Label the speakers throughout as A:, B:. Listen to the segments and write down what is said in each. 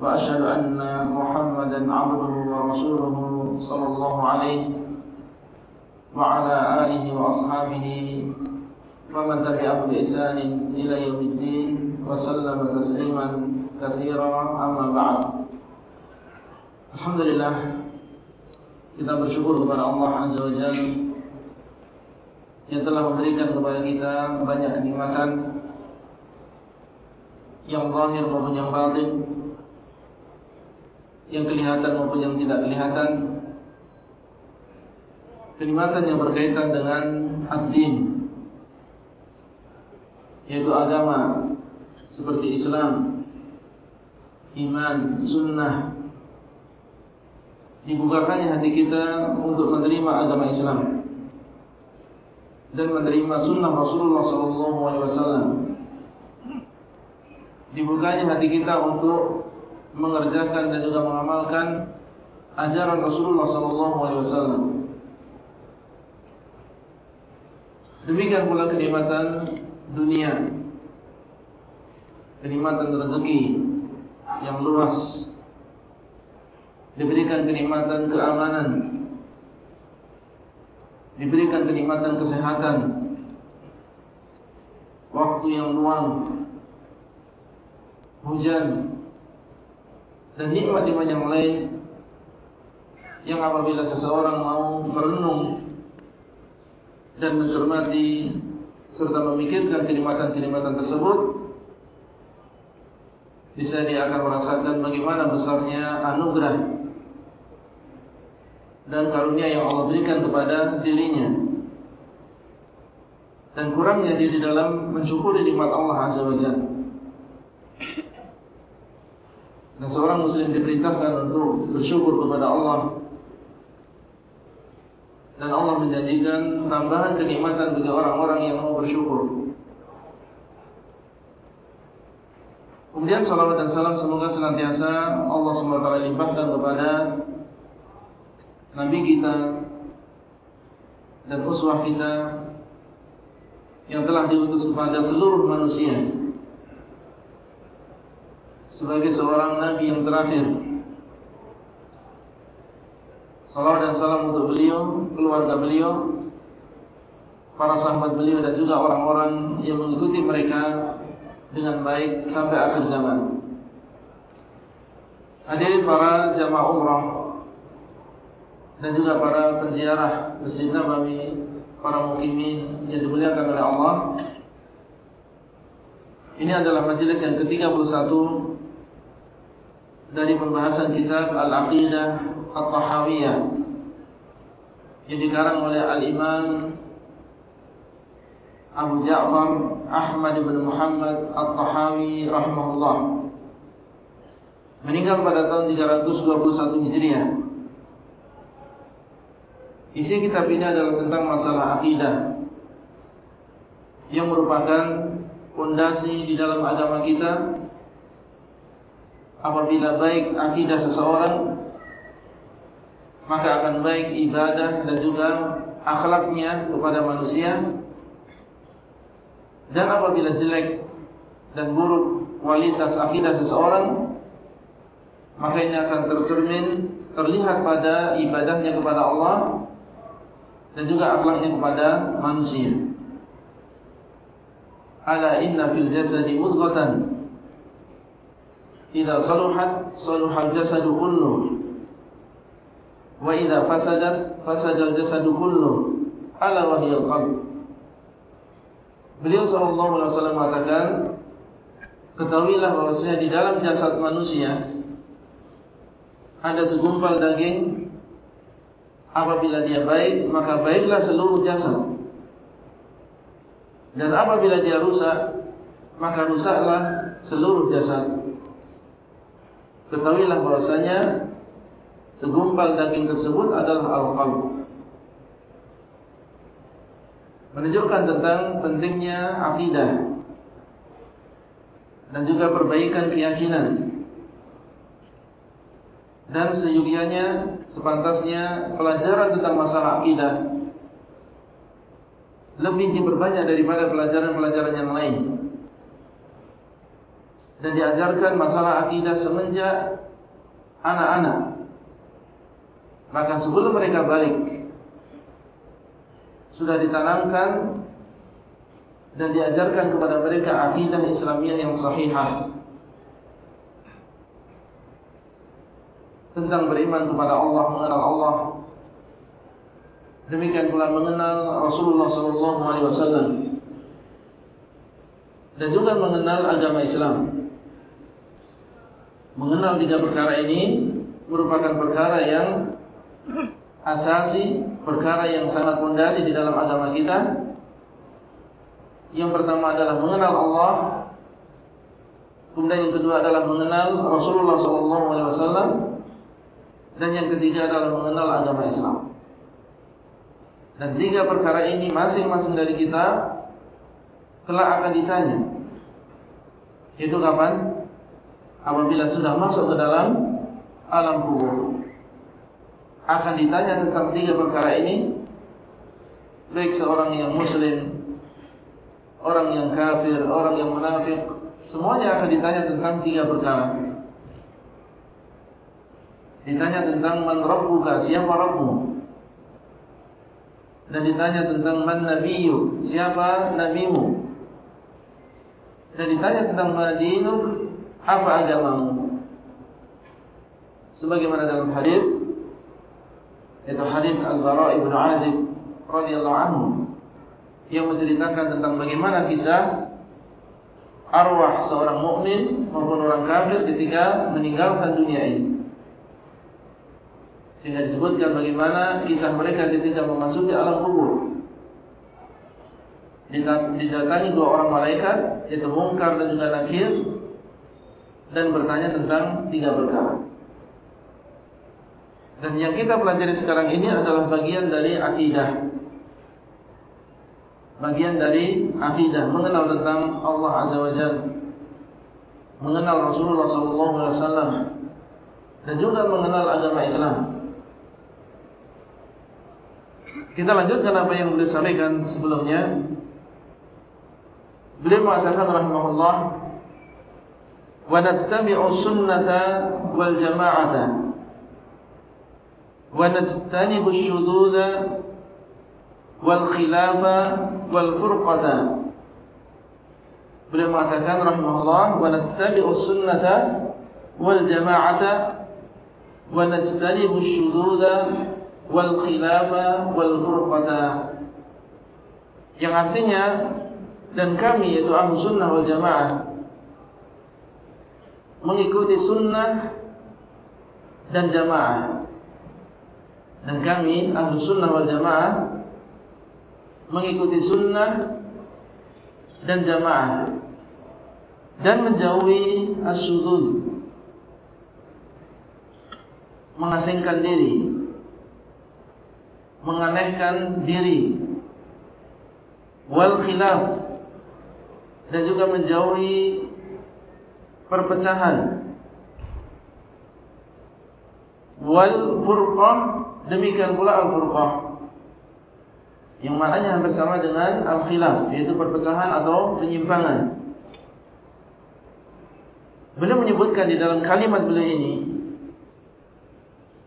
A: وأشهد أن محمدا عبده ورسوله صلى الله عليه وعلى آله وأصحابه ومن تبعه بإحسان إلى يوم الدين وسلم تسليما كثيرا أما بعد الحمد لله kita bersyukur kepada Allah Azza wa Jalla yang telah memberikan kepada kita banyak kenikmatan yang zahir maupun yang batin yang kelihatan maupun yang tidak kelihatan kenikmatan yang berkaitan dengan ad-din yaitu agama seperti Islam iman, sunnah dibukakannya hati kita untuk menerima agama Islam dan menerima sunnah Rasulullah SAW. Dibukanya hati kita untuk mengerjakan dan juga mengamalkan ajaran Rasulullah SAW. Demikian pula kenikmatan dunia, kenikmatan rezeki yang luas diberikan kenikmatan keamanan diberikan kenikmatan kesehatan waktu yang luang hujan dan nikmat-nikmat yang lain yang apabila seseorang mau merenung dan mencermati serta memikirkan kenikmatan-kenikmatan tersebut bisa dia akan merasakan bagaimana besarnya anugerah dan karunia yang Allah berikan kepada dirinya. Dan kurangnya dia di dalam mensyukuri nikmat Allah Azza wa Jalla dan seorang muslim diperintahkan untuk bersyukur kepada Allah. Dan Allah menjanjikan tambahan kenikmatan bagi orang-orang yang mau bersyukur. Kemudian salawat dan salam semoga senantiasa Allah SWT limpahkan kepada Nabi kita dan uswah kita yang telah diutus kepada seluruh manusia sebagai seorang Nabi yang terakhir. Salawat dan salam untuk beliau, keluarga beliau, para sahabat beliau dan juga orang-orang yang mengikuti mereka dengan baik sampai akhir zaman. Hadirin para jamaah umrah dan juga para penziarah Masjid Nabawi, para mukimin yang dimuliakan oleh Allah. Ini adalah majlis yang ke-31 dari pembahasan kitab Al-Aqidah At-Tahawiyah yang dikarang oleh Al-Imam Abu Ja'far Ahmad bin Muhammad At-Tahawi rahimahullah. Meninggal pada tahun 321 Hijriah. Isi kitab ini adalah tentang masalah akidah yang merupakan fondasi di dalam agama kita. Apabila baik akidah seseorang, maka akan baik ibadah dan juga akhlaknya kepada manusia. Dan apabila jelek dan buruk kualitas akidah seseorang, maka ini akan tercermin terlihat pada ibadahnya kepada Allah dan juga akhlaknya kepada manusia. Ala inna fil jasadi mudghatan idza saluhat saluha al-jasadu kullu wa idza fasadat fasada al-jasadu kullu ala wa hiya al-qalb. Beliau sallallahu alaihi wasallam mengatakan ketahuilah bahwasanya di dalam jasad manusia ada segumpal daging Apabila dia baik, maka baiklah seluruh jasad. Dan apabila dia rusak, maka rusaklah seluruh jasad. Ketahuilah bahwasanya segumpal daging tersebut adalah al-qalb. Menunjukkan tentang pentingnya akidah dan juga perbaikan keyakinan dan seyugianya sepantasnya pelajaran tentang masalah akidah lebih diperbanyak daripada pelajaran-pelajaran yang lain dan diajarkan masalah akidah semenjak anak-anak bahkan sebelum mereka balik sudah ditanamkan dan diajarkan kepada mereka akidah Islamiah yang sahihah tentang beriman kepada Allah, mengenal Allah. Demikian pula mengenal Rasulullah sallallahu alaihi wasallam dan juga mengenal agama Islam. Mengenal tiga perkara ini merupakan perkara yang asasi, perkara yang sangat fondasi di dalam agama kita. Yang pertama adalah mengenal Allah. Kemudian yang kedua adalah mengenal Rasulullah wasallam dan yang ketiga adalah mengenal agama Islam. Dan tiga perkara ini masing-masing dari kita kelak akan ditanya. Itu kapan? Apabila sudah masuk ke dalam alam kubur akan ditanya tentang tiga perkara ini. Baik seorang yang muslim orang yang kafir, orang yang munafik semuanya akan ditanya tentang tiga perkara. Ditanya tentang man rabbuka siapa rabbu dan ditanya tentang man nabiyyu siapa nabimu? Dan ditanya tentang madinuk apa agamamu sebagaimana dalam hadis itu hadis Al-Bara Ibn Azib radhiyallahu anhu yang menceritakan tentang bagaimana kisah arwah seorang mukmin maupun orang kafir ketika meninggalkan dunia ini. Sehingga disebutkan bagaimana kisah mereka ketika memasuki alam kubur. Didatangi dua orang malaikat, yaitu Mungkar dan juga Nakir, dan bertanya tentang tiga perkara. Dan yang kita pelajari sekarang ini adalah bagian dari akidah. Bagian dari akidah, mengenal tentang Allah Azza wa Jalla. Mengenal Rasulullah sallallahu alaihi wasallam dan juga mengenal agama Islam. Kita lanjutkan apa yang beliau sampaikan sebelumnya. Beliau mengatakan rahimahullah ونتبع السنة والجماعة. ونجتنب الشذوذ والخلاف والفرقة. بلما تكان رحمه الله ونتبع السنة والجماعة ونجتنب الشذوذ والخلاف والفرقة yang artinya dan kami yaitu ahlu sunnah mengikuti sunnah dan jamaah. Dan kami ahlu sunnah wal jamaah mengikuti sunnah dan jamaah dan menjauhi as-sudud mengasingkan diri menganehkan diri wal khilaf dan juga menjauhi perpecahan. Wal furqah Demikian pula Al-Furqah Yang maknanya hampir sama dengan Al-Khilaf Yaitu perpecahan atau penyimpangan. Beliau menyebutkan di dalam kalimat beliau ini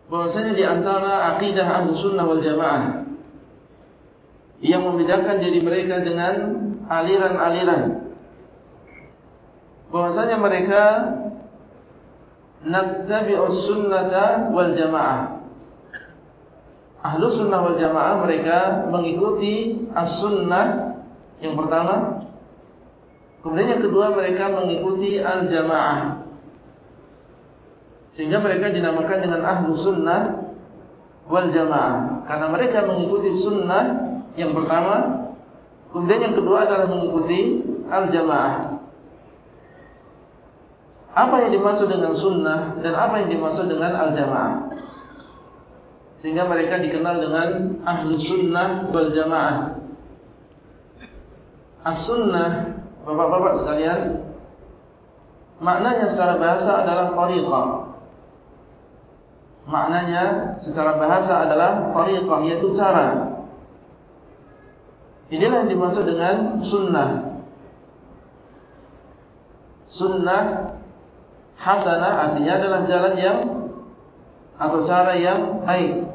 A: bahwasanya di antara akidah ahlu sunnah wal jamaah Yang membedakan diri mereka dengan aliran-aliran bahwasanya mereka Nattabi'us sunnata wal jamaah. Ahlu sunnah wal jamaah mereka mengikuti as-sunnah yang pertama. Kemudian yang kedua mereka mengikuti al-jamaah. Sehingga mereka dinamakan dengan ahlu sunnah wal jamaah. Karena mereka mengikuti sunnah yang pertama. Kemudian yang kedua adalah mengikuti al-jamaah apa yang dimaksud dengan sunnah dan apa yang dimaksud dengan al-jamaah. Sehingga mereka dikenal dengan ahlu sunnah wal jamaah. As-sunnah, bapak-bapak sekalian, maknanya secara bahasa adalah tariqah. Maknanya secara bahasa adalah tariqah, yaitu cara. Inilah yang dimaksud dengan sunnah. Sunnah hasanah artinya adalah jalan yang atau cara yang baik.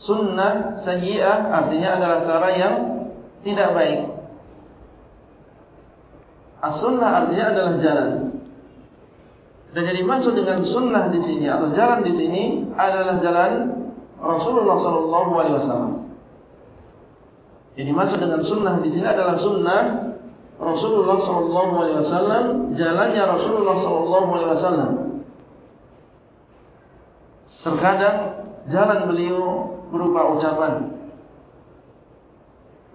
A: Sunnah sayyi'ah artinya adalah cara yang tidak baik. As-sunnah artinya adalah jalan. Dan jadi maksud dengan sunnah di sini atau jalan di sini adalah jalan Rasulullah sallallahu alaihi wasallam. Jadi maksud dengan sunnah di sini adalah sunnah Rasulullah wasallam, jalannya Rasulullah wasallam. Terkadang jalan beliau berupa ucapan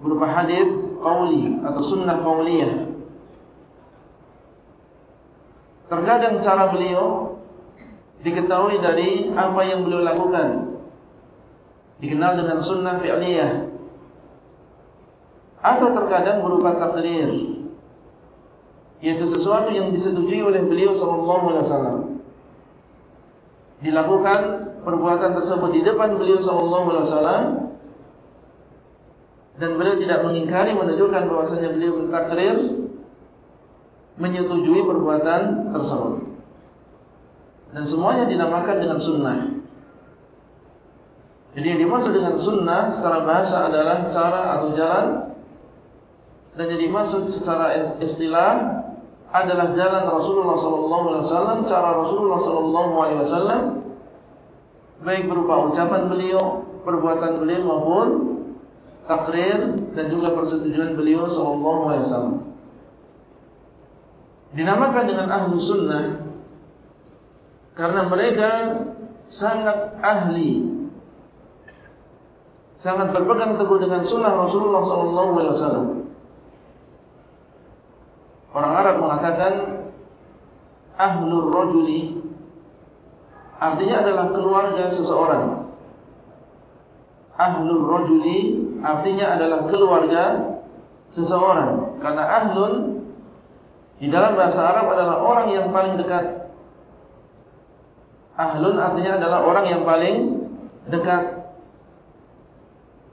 A: berupa hadis qauli atau sunnah qauliyah. Terkadang cara beliau diketahui dari apa yang beliau lakukan. Dikenal dengan sunnah fi'liyah. Atau terkadang berupa takdir. Yaitu sesuatu yang disetujui oleh beliau sallallahu alaihi wasallam. Dilakukan perbuatan tersebut di depan beliau sallallahu alaihi wasallam dan beliau tidak mengingkari menunjukkan bahwasanya beliau bertakrir menyetujui perbuatan tersebut. Dan semuanya dinamakan dengan sunnah. Jadi yang dimaksud dengan sunnah secara bahasa adalah cara atau jalan dan yang dimaksud secara istilah adalah jalan Rasulullah SAW, cara Rasulullah SAW, baik berupa ucapan beliau, perbuatan beliau maupun takrir dan juga persetujuan beliau sallallahu alaihi wasallam. Dinamakan dengan ahlu sunnah karena mereka sangat ahli sangat berpegang teguh dengan sunnah Rasulullah sallallahu alaihi wasallam. Orang Arab mengatakan ahlur rajuli artinya adalah keluarga seseorang. Ahlur rajuli artinya adalah keluarga seseorang. Karena ahlun di dalam bahasa Arab adalah orang yang paling dekat. Ahlun artinya adalah orang yang paling dekat.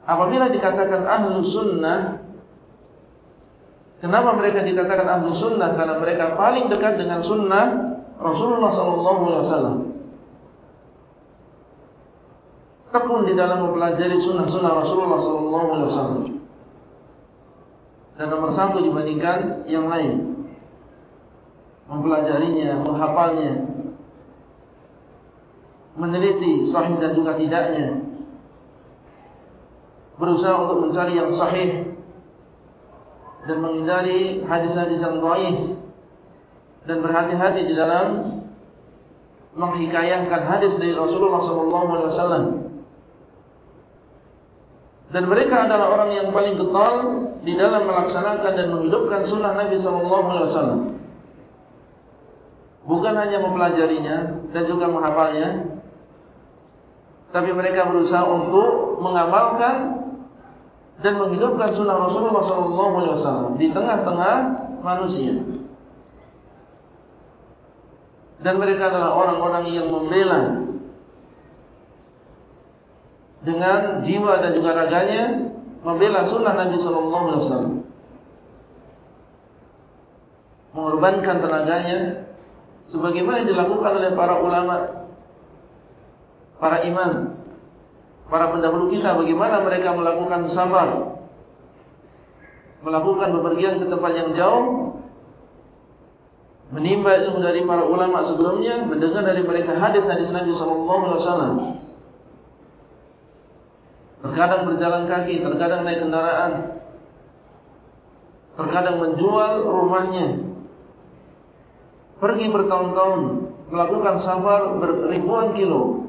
A: Apabila dikatakan ahlu sunnah, kenapa mereka dikatakan ahlu sunnah? Karena mereka paling dekat dengan sunnah Rasulullah SAW. tekun di dalam mempelajari sunnah-sunnah Rasulullah SAW dan nomor satu dibandingkan yang lain. Mempelajarinya, menghafalnya. Meneliti sahih dan juga tidaknya. Berusaha untuk mencari yang sahih dan menghindari hadis-hadis yang baik dan berhati-hati di dalam menghikayahkan hadis dari Rasulullah SAW dan mereka adalah orang yang paling getol di dalam melaksanakan dan menghidupkan sunnah Nabi SAW. Bukan hanya mempelajarinya dan juga menghafalnya, tapi mereka berusaha untuk mengamalkan dan menghidupkan sunnah Rasulullah SAW di tengah-tengah manusia. Dan mereka adalah orang-orang yang membela dengan jiwa dan juga raganya membela sunnah Nabi Wasallam, mengorbankan tenaganya, sebagaimana dilakukan oleh para ulama, para imam, para pendahulu kita, bagaimana mereka melakukan sabar, melakukan bepergian ke tempat yang jauh, menimba ilmu dari para ulama sebelumnya, mendengar dari mereka hadis-hadis Nabi Sallallahu Alaihi Wasallam. Terkadang berjalan kaki, terkadang naik kendaraan. Terkadang menjual rumahnya. Pergi bertahun-tahun Melakukan safar beribuan kilo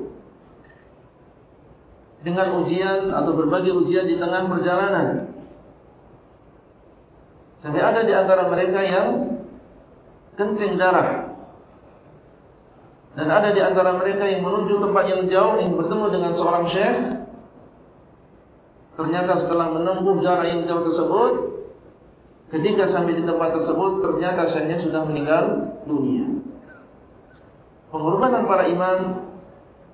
A: Dengan ujian atau berbagai ujian di tengah perjalanan Sampai ada di antara mereka yang Kencing darah Dan ada di antara mereka yang menuju tempat yang jauh ingin bertemu dengan seorang syekh. Ternyata setelah menempuh jarak yang jauh tersebut, ketika sampai di tempat tersebut, ternyata syekhnya sudah meninggal dunia. Pengorbanan para imam,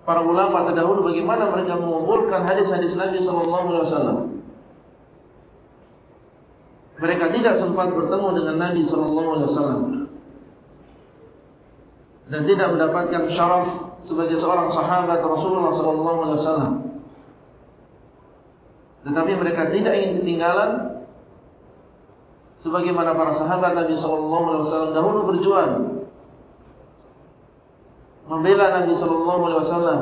A: para ulama terdahulu bagaimana mereka mengumpulkan hadis-hadis Nabi wasallam. Mereka tidak sempat bertemu dengan Nabi sallallahu alaihi wasallam dan tidak mendapatkan syaraf sebagai seorang sahabat Rasulullah sallallahu alaihi wasallam. Tetapi mereka tidak ingin ketinggalan sebagaimana para sahabat Nabi sallallahu alaihi wasallam dahulu berjuang membela Nabi sallallahu alaihi wasallam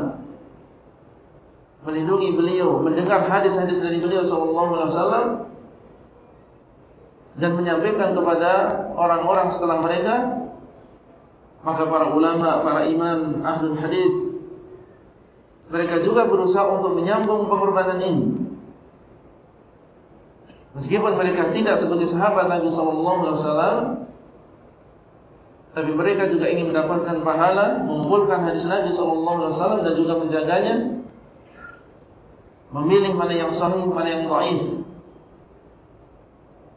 A: melindungi beliau, mendengar hadis-hadis dari beliau sallallahu alaihi wasallam dan menyampaikan kepada orang-orang setelah mereka maka para ulama, para imam ahlul hadis mereka juga berusaha untuk menyambung pengorbanan ini. Meskipun mereka tidak sebagai sahabat Nabi sallallahu alaihi wasallam tapi mereka juga ingin mendapatkan pahala mengumpulkan hadis Nabi wasallam dan juga menjaganya. Memilih mana yang sahih mana yang dhaif.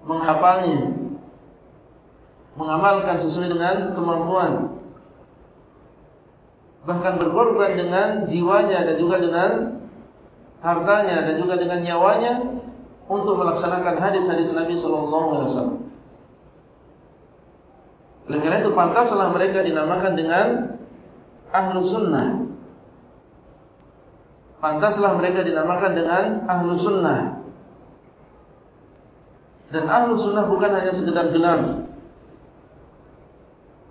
A: Menghafalnya. Mengamalkan sesuai dengan kemampuan. Bahkan berkorban dengan jiwanya dan juga dengan hartanya dan juga dengan nyawanya untuk melaksanakan hadis-hadis Nabi Wasallam. Oleh karena itu pantaslah mereka dinamakan dengan ahlu sunnah. Pantaslah mereka dinamakan dengan ahlu sunnah. Dan ahlu sunnah bukan hanya sekedar gelar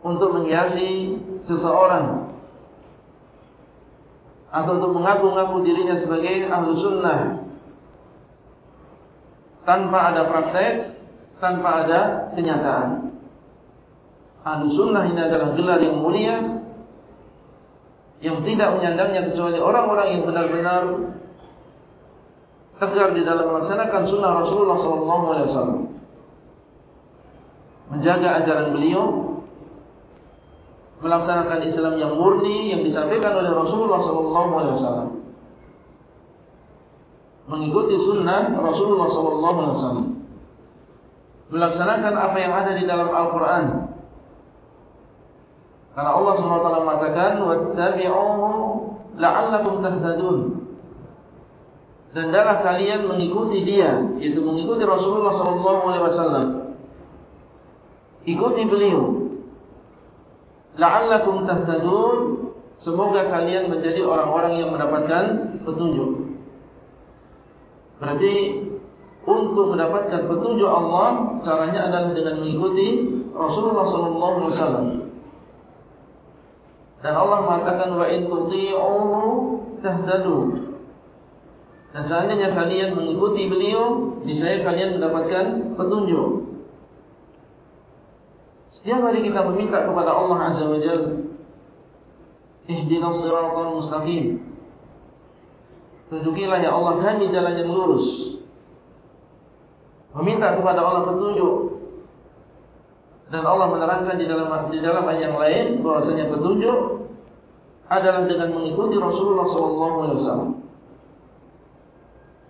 A: untuk menghiasi seseorang atau untuk mengaku-ngaku dirinya sebagai ahlu sunnah tanpa ada praktek, tanpa ada kenyataan. Ahlu sunnah ini adalah gelar yang mulia yang tidak menyandangnya kecuali orang-orang yang benar-benar tegar di dalam melaksanakan sunnah Rasulullah SAW, menjaga ajaran beliau melaksanakan Islam yang murni yang disampaikan oleh Rasulullah SAW, mengikuti sunnah Rasulullah SAW, melaksanakan apa yang ada di dalam Al-Quran. Karena Allah SWT mengatakan, "Wattabi'uhu la'allakum tahtadun." Dan darah kalian mengikuti dia, yaitu mengikuti Rasulullah SAW. Ikuti beliau la'allakum tahtadun semoga kalian menjadi orang-orang yang mendapatkan petunjuk berarti untuk mendapatkan petunjuk Allah caranya adalah dengan mengikuti Rasulullah wasallam dan Allah mengatakan wa in tuti'uhu tahtadu. Dan seandainya kalian mengikuti beliau niscaya kalian mendapatkan petunjuk. Setiap hari kita meminta kepada Allah Azza wa Jalla Ihdinas siratal mustaqim. Tunjukilah ya Allah kami jalan yang lurus. Meminta kepada Allah petunjuk Dan Allah menerangkan di dalam di dalam ayat yang lain bahwasanya petunjuk adalah dengan mengikuti Rasulullah SAW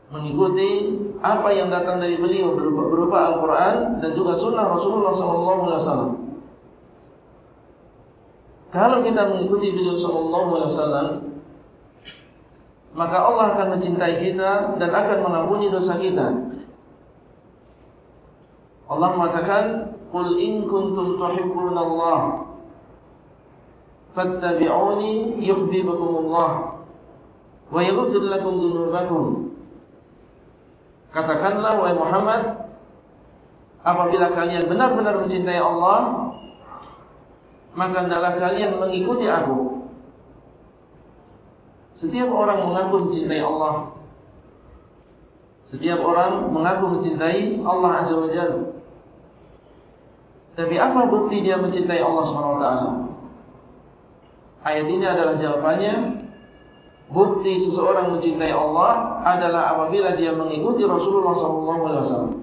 A: Mengikuti apa yang datang dari beliau berupa, berupa Al-Quran dan juga Sunnah Rasulullah SAW. Kalau kita mengikuti beliau SAW, maka Allah akan mencintai kita dan akan mengampuni dosa kita. Allah mengatakan, "Qul in kuntum tuhibbuna Allah, yuhibbukum Allah wa yaghfir lakum dhunubakum." Katakanlah wahai Muhammad Apabila kalian benar-benar mencintai Allah Maka adalah kalian mengikuti aku. Setiap orang mengaku mencintai Allah. Setiap orang mengaku mencintai Allah Azza wa Jal Tapi apa bukti dia mencintai Allah SWT Ayat ini adalah jawabannya Bukti seseorang mencintai Allah adalah apabila dia mengikuti Rasulullah SAW.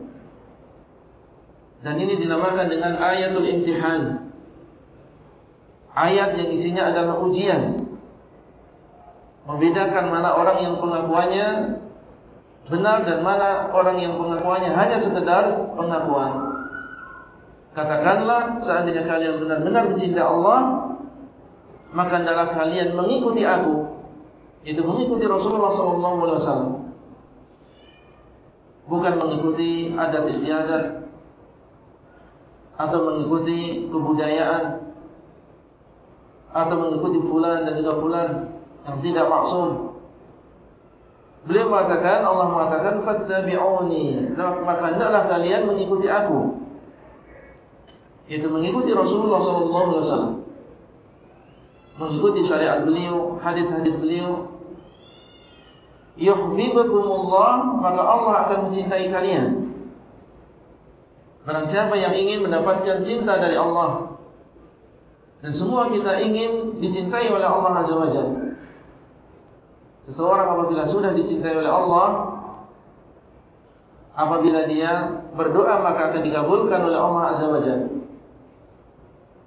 A: Dan ini dinamakan dengan ayatul imtihan. ayat yang isinya adalah ujian. Membedakan mana orang yang pengakuannya benar dan mana orang yang pengakuannya hanya sekedar pengakuan. Katakanlah seandainya kalian benar-benar mencintai Allah, maka adalah kalian mengikuti aku, itu mengikuti Rasulullah SAW. Bukan mengikuti adat istiadat atau mengikuti kebudayaan atau mengikuti fulan dan juga fulan yang tidak maksum. Beliau mengatakan, Allah mengatakan, Fattabi'uni, maka hendaklah kalian mengikuti aku. Itu mengikuti Rasulullah SAW. Mengikuti syariat beliau, hadis-hadis beliau. Yuhbibukumullah, maka Allah akan mencintai kalian. Barang siapa yang ingin mendapatkan cinta dari Allah, dan semua kita ingin dicintai oleh Allah Azza wa Jalla. Seseorang apabila sudah dicintai oleh Allah, apabila dia berdoa maka akan dikabulkan oleh Allah Azza wa Jalla.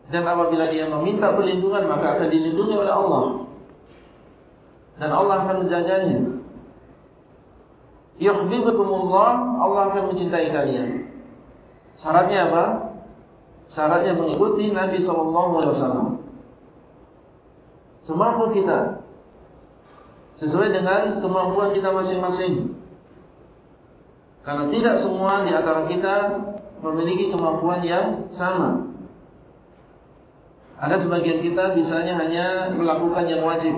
A: Dan apabila dia meminta perlindungan maka akan dilindungi oleh Allah. Dan Allah akan menjaganya. Yuhibbukumullah, Allah akan mencintai kalian. Syaratnya apa? Syaratnya mengikuti Nabi SAW Semampu kita Sesuai dengan kemampuan kita masing-masing Karena tidak semua di antara kita Memiliki kemampuan yang sama Ada sebagian kita Bisanya hanya melakukan yang wajib.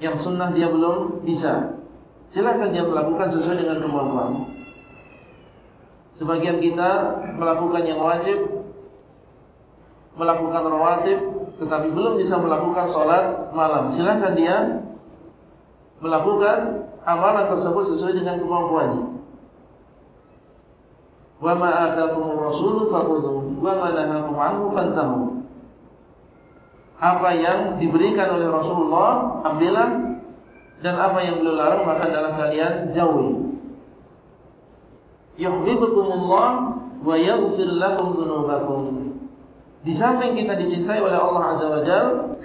A: Yang sunnah dia belum bisa. Silakan dia melakukan sesuai dengan kemampuan. Sebagian kita melakukan yang wajib Melakukan rawatib Tetapi belum bisa melakukan sholat malam. Silahkan dia Melakukan amalan tersebut sesuai dengan kemampuannya Wa ma'atakumur rasulu fakudu Wa ma'nahakum anhu fantahu Apa yang diberikan oleh Rasulullah Ambillah Dan apa yang beliau larang Maka dalam kalian jauhi yuhibbukumullah wa yaghfir lakum dzunubakum. Di samping kita dicintai oleh Allah Azza wa Jalla,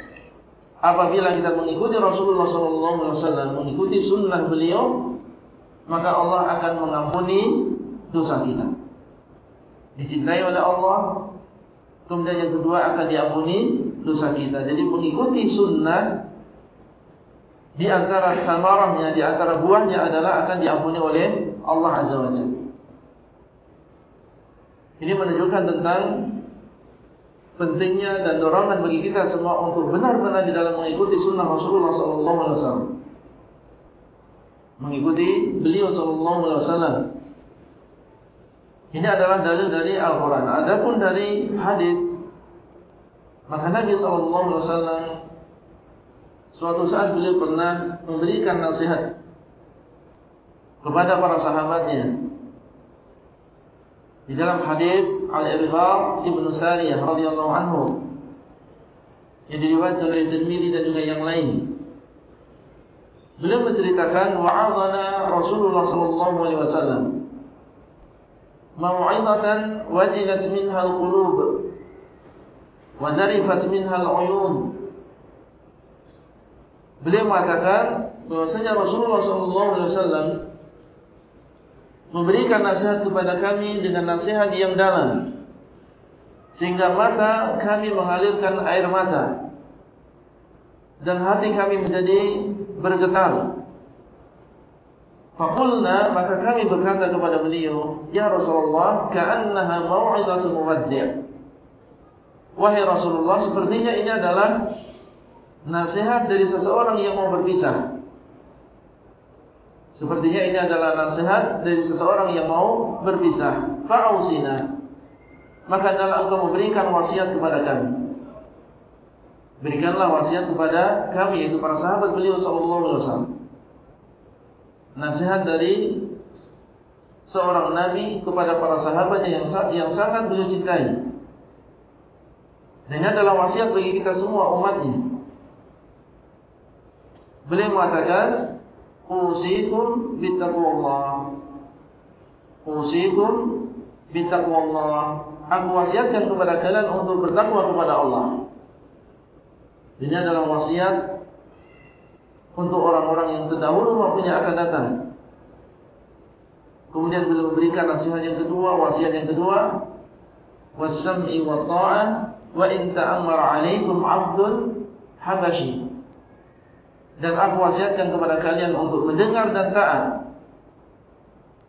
A: apabila kita mengikuti Rasulullah wasallam, mengikuti sunnah beliau, maka Allah akan mengampuni dosa kita. Dicintai oleh Allah, kemudian yang kedua akan diampuni dosa kita. Jadi mengikuti sunnah di antara samarahnya, di antara buahnya adalah akan diampuni oleh Allah Azza wa Jalla. Ini menunjukkan tentang pentingnya dan dorongan bagi kita semua untuk benar-benar di dalam mengikuti sunnah Rasulullah SAW. Mengikuti beliau SAW. Ini adalah dalil dari Al-Quran. Adapun dari hadis, maka Nabi SAW suatu saat beliau pernah memberikan nasihat kepada para sahabatnya di dalam hadis Al-Irbad Ibnu Sariyah radhiyallahu anhu yang diriwayatkan oleh Tirmizi dan juga yang lain. Beliau menceritakan wa'adana Rasulullah sallallahu alaihi wasallam mau'izatan wajilat minha al-qulub wa narifat minha al-uyun. Beliau mengatakan bahwasanya Rasulullah sallallahu alaihi wasallam memberikan nasihat kepada kami dengan nasihat yang dalam sehingga mata kami mengalirkan air mata dan hati kami menjadi bergetar Fakulna maka kami berkata kepada beliau Ya Rasulullah Ka'annaha maw'izatul muwaddi' Wahai Rasulullah Sepertinya ini adalah Nasihat dari seseorang yang mau berpisah Sepertinya ini adalah nasihat dari seseorang yang mau berpisah. Fa'ausina. Maka adalah engkau memberikan wasiat kepada kami. Berikanlah wasiat kepada kami, yaitu para sahabat beliau sallallahu alaihi wasallam. Nasihat dari seorang nabi kepada para sahabatnya yang yang sangat beliau cintai. Dan ini adalah wasiat bagi kita semua umatnya. Beliau mengatakan, Usikum bitaqwallah Usikum bitaqwallah aku wasiatkan kepada kalian untuk bertakwa kepada Allah. Ini adalah wasiat untuk orang-orang yang terdahulu maupun yang akan datang. Kemudian beliau memberikan nasihat yang kedua, wasiat yang kedua, wasam'i wa ta'ah wa in ta'ammar 'alaikum 'abdun habashi. Dan aku wasiatkan kepada kalian untuk mendengar dan taat.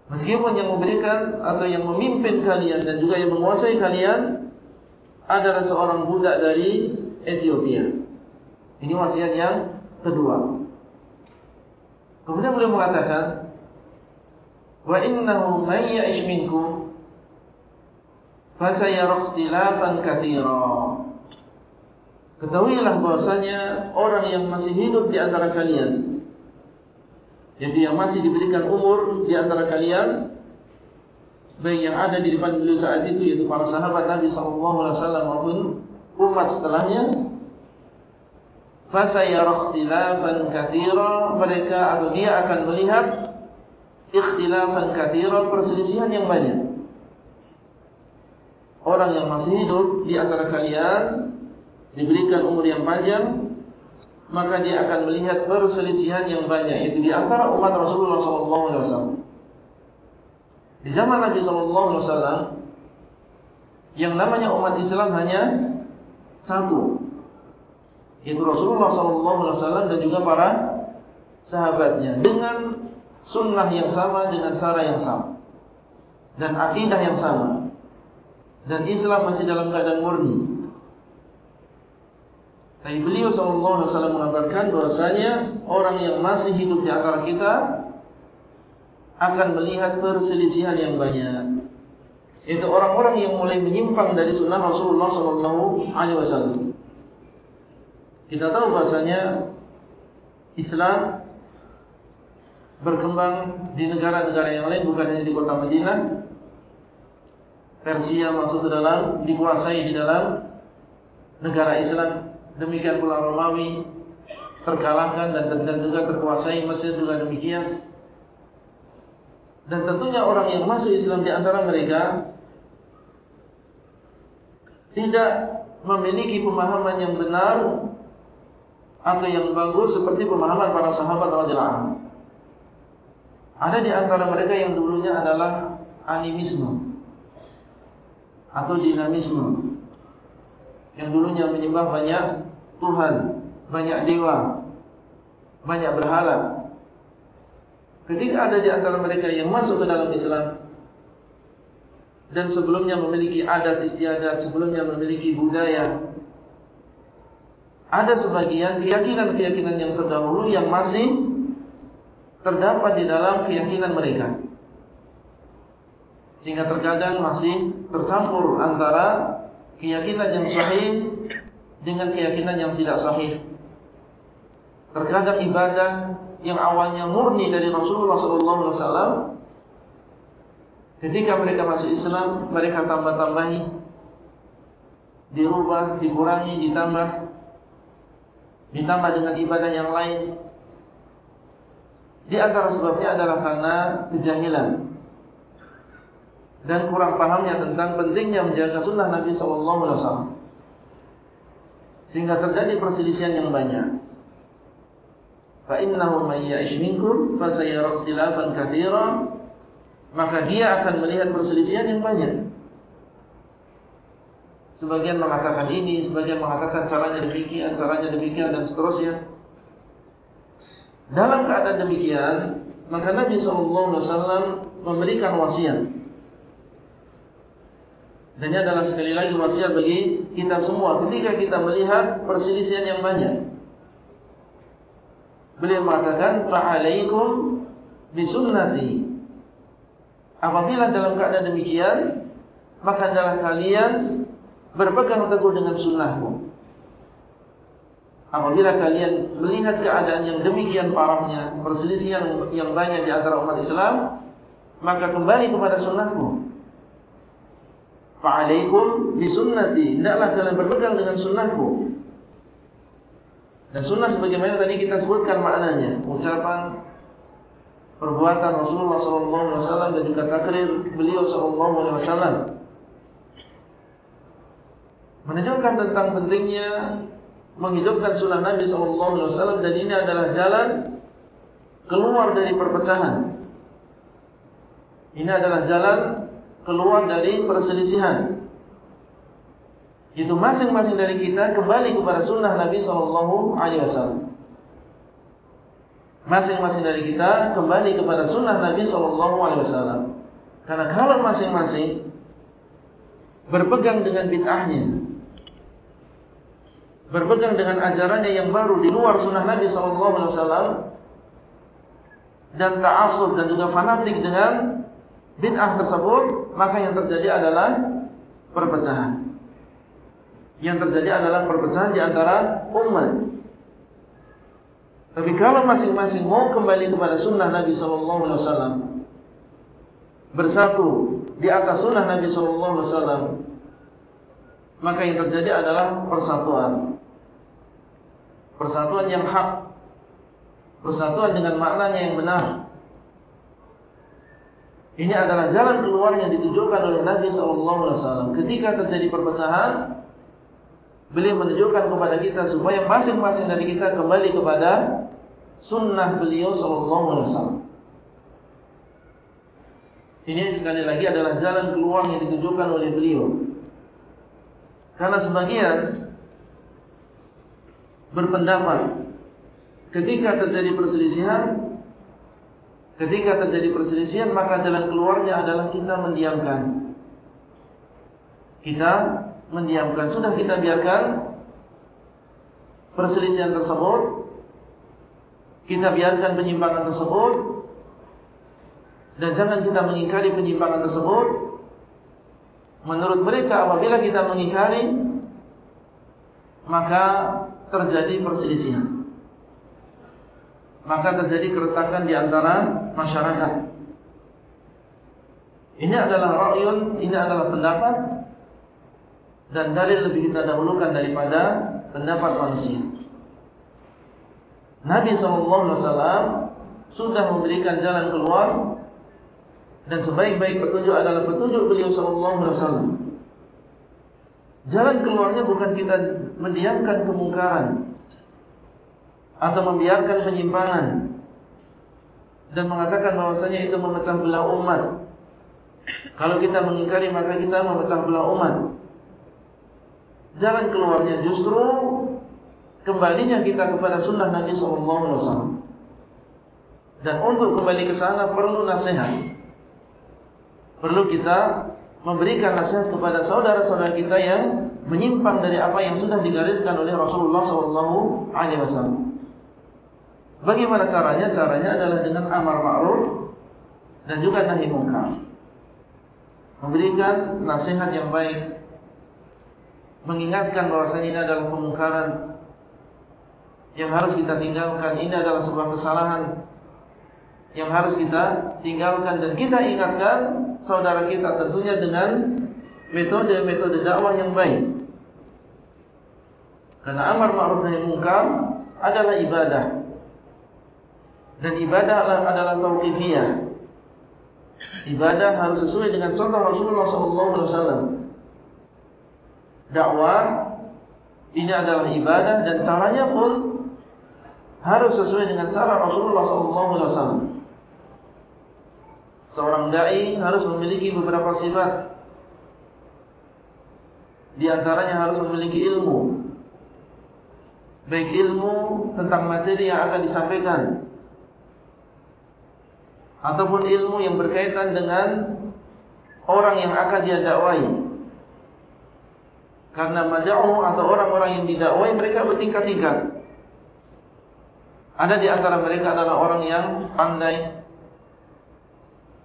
A: Meskipun yang memberikan atau yang memimpin kalian dan juga yang menguasai kalian adalah seorang budak dari Ethiopia. Ini wasiat yang kedua. Kemudian beliau mengatakan, wa innahu may ya'ish minkum fasayara ikhtilafan katsira. Ketahuilah bahwasanya orang yang masih hidup di antara kalian yaitu yang masih diberikan umur di antara kalian baik yang ada di depan beliau saat itu yaitu para sahabat Nabi wasallam maupun umat setelahnya fasayara ikhtilafan katsira mereka atau dia akan melihat ikhtilafan katsira perselisihan yang banyak. Orang yang masih hidup di antara kalian diberikan umur yang panjang maka dia akan melihat perselisihan yang banyak. Itu di antara umat Rasulullah SAW. Di zaman Nabi SAW, yang namanya umat Islam hanya satu, yaitu Rasulullah SAW dan juga para sahabatnya dengan sunnah yang sama dengan cara yang sama dan akidah yang sama dan Islam masih dalam keadaan murni. Tapi beliau SAW mengabarkan bahwasanya orang yang masih hidup di antara kita akan melihat perselisihan yang banyak. Itu orang-orang yang mulai menyimpang dari sunnah Rasulullah SAW. Kita tahu bahasanya Islam berkembang di negara-negara yang lain bukan hanya di kota Madinah. Persia masuk ke dalam, dikuasai di dalam negara Islam demikian pula Romawi terkalahkan dan, dan juga terkuasai Mesir juga demikian dan tentunya orang yang masuk Islam di antara mereka tidak memiliki pemahaman yang benar atau yang bagus seperti pemahaman para sahabat radhiyallahu anhu. Ada di antara mereka yang dulunya adalah animisme atau dinamisme yang dulunya menyembah banyak Tuhan, banyak dewa, banyak berhala. Ketika ada di antara mereka yang masuk ke dalam Islam dan sebelumnya memiliki adat istiadat, sebelumnya memiliki budaya, ada sebagian keyakinan-keyakinan yang terdahulu yang masih terdapat di dalam keyakinan mereka. Sehingga terkadang masih tercampur antara keyakinan yang sahih dengan keyakinan yang tidak sahih. Terkadang ibadah yang awalnya murni dari Rasulullah SAW, ketika mereka masuk Islam, mereka tambah-tambahi, dirubah, dikurangi, ditambah, ditambah dengan ibadah yang lain. Di antara sebabnya adalah karena kejahilan dan kurang pahamnya tentang pentingnya menjaga sunnah Nabi SAW, Alaihi Wasallam, sehingga terjadi perselisihan yang banyak. فَإِنَّهُ مَنْ يَعِشْ مِنْكُمْ فَسَيَرَقْتِلَافًا Maka dia akan melihat perselisihan yang banyak. Sebagian mengatakan ini, sebagian mengatakan caranya demikian, caranya demikian dan seterusnya. Dalam keadaan demikian, maka Nabi SAW memberikan wasiat dan ini adalah sekali lagi wasiat bagi kita semua ketika kita melihat perselisihan yang banyak. Beliau mengatakan fa'alaikum bisunnati. Apabila dalam keadaan demikian, maka adalah kalian berpegang teguh dengan sunnahku. Apabila kalian melihat keadaan yang demikian parahnya, perselisihan yang banyak di antara umat Islam, maka kembali kepada sunnahku. Fa'alaikum bisunnati Tidaklah kalian berpegang dengan sunnahku Dan sunnah sebagaimana tadi kita sebutkan maknanya Ucapan Perbuatan Rasulullah SAW Dan juga takrir beliau SAW menunjukkan tentang pentingnya menghidupkan sunnah Nabi SAW dan ini adalah jalan keluar dari perpecahan. Ini adalah jalan keluar dari perselisihan. Itu masing-masing dari kita kembali kepada sunnah Nabi SAW. Masing-masing dari kita kembali kepada sunnah Nabi SAW. Karena kalau masing-masing berpegang dengan bid'ahnya, berpegang dengan ajarannya yang baru di luar sunnah Nabi SAW dan ta'asud dan juga fanatik dengan bid'ah tersebut, maka yang terjadi adalah perpecahan. Yang terjadi adalah perpecahan di antara umat. Tapi kalau masing-masing mau kembali kepada sunnah Nabi SAW bersatu di atas sunnah Nabi SAW maka yang terjadi adalah persatuan persatuan yang hak, persatuan dengan maknanya yang benar. Ini adalah jalan keluar yang ditujukan oleh Nabi SAW. Ketika terjadi perpecahan, beliau menunjukkan kepada kita supaya masing-masing dari kita kembali kepada sunnah beliau SAW. Ini sekali lagi adalah jalan keluar yang ditujukan oleh beliau. Karena sebagian berpendapat ketika terjadi perselisihan ketika terjadi perselisihan maka jalan keluarnya adalah kita mendiamkan. Kita mendiamkan. Sudah kita biarkan perselisihan tersebut kita biarkan penyimpangan tersebut dan jangan kita mengingkari penyimpangan tersebut. Menurut mereka apabila kita mengingkari maka terjadi perselisihan. Maka terjadi keretakan di antara masyarakat. Ini adalah ra'yun, ini adalah pendapat dan dalil lebih kita dahulukan daripada pendapat manusia. Nabi SAW sudah memberikan jalan keluar dan sebaik-baik petunjuk adalah petunjuk beliau SAW. Jalan keluarnya bukan kita mendiamkan kemungkaran atau membiarkan penyimpangan dan mengatakan bahwasanya itu memecah belah umat. Kalau kita mengingkari maka kita memecah belah umat. Jalan keluarnya justru kembalinya kita kepada sunnah Nabi SAW. Dan untuk kembali ke sana perlu nasihat. Perlu kita memberikan nasihat kepada saudara-saudara kita yang menyimpang dari apa yang sudah digariskan oleh Rasulullah SAW. Bagaimana caranya? Caranya adalah dengan amar ma'ruf dan juga nahi munkar. Memberikan nasihat yang baik, mengingatkan bahwasanya ini adalah kemungkaran yang harus kita tinggalkan. Ini adalah sebuah kesalahan yang harus kita tinggalkan dan kita ingatkan saudara kita tentunya dengan metode-metode dakwah yang baik. Karena amar ma'ruf nahi munkar adalah ibadah. Dan ibadah adalah tauqifiyah. Ibadah harus sesuai dengan contoh Rasulullah SAW. Dakwah ini adalah ibadah dan caranya pun harus sesuai dengan cara Rasulullah SAW. Seorang da'i harus memiliki beberapa sifat. Di antaranya harus memiliki ilmu. Baik ilmu tentang materi yang akan disampaikan. Ataupun ilmu yang berkaitan dengan Orang yang akan dia dakwai. Karena mada'u atau orang-orang yang didakwai Mereka bertingkat-tingkat. Ada di antara mereka adalah orang yang pandai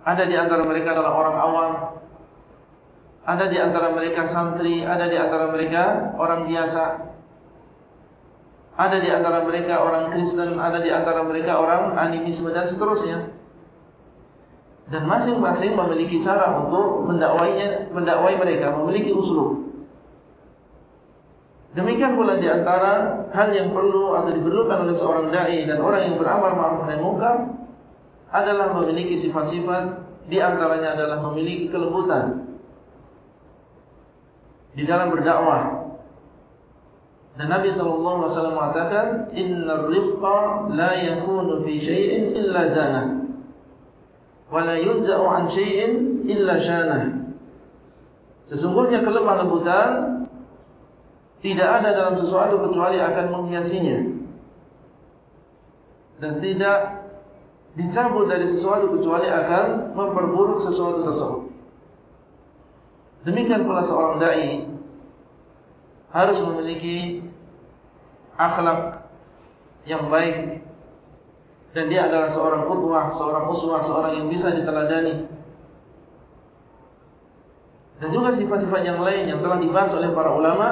A: ada di antara mereka adalah orang awam. Ada di antara mereka santri. Ada di antara mereka orang biasa. Ada di antara mereka orang Kristen. Ada di antara mereka orang animisme dan seterusnya. Dan masing-masing memiliki cara untuk mendakwainya, mendakwai mereka Memiliki usul Demikian pula di antara hal yang perlu atau diperlukan oleh seorang da'i dan orang yang beramar ma'ruf nahi munkar adalah memiliki sifat-sifat di antaranya adalah memiliki kelembutan di dalam berdakwah Dan Nabi sallallahu alaihi wasallam mengatakan, "Innar rifqa la yakunu fi syai'in illa zanah, wa la yunza'u 'an syai'in illa syanah." Sesungguhnya kelemah lembutan tidak ada dalam sesuatu kecuali akan menghiasinya. Dan tidak dicabut dari sesuatu kecuali akan memperburuk sesuatu tersebut. Demikian pula seorang dai harus memiliki akhlak yang baik dan dia adalah seorang qudwah, seorang uswah, seorang yang bisa diteladani. Dan juga sifat-sifat yang lain yang telah dibahas oleh para ulama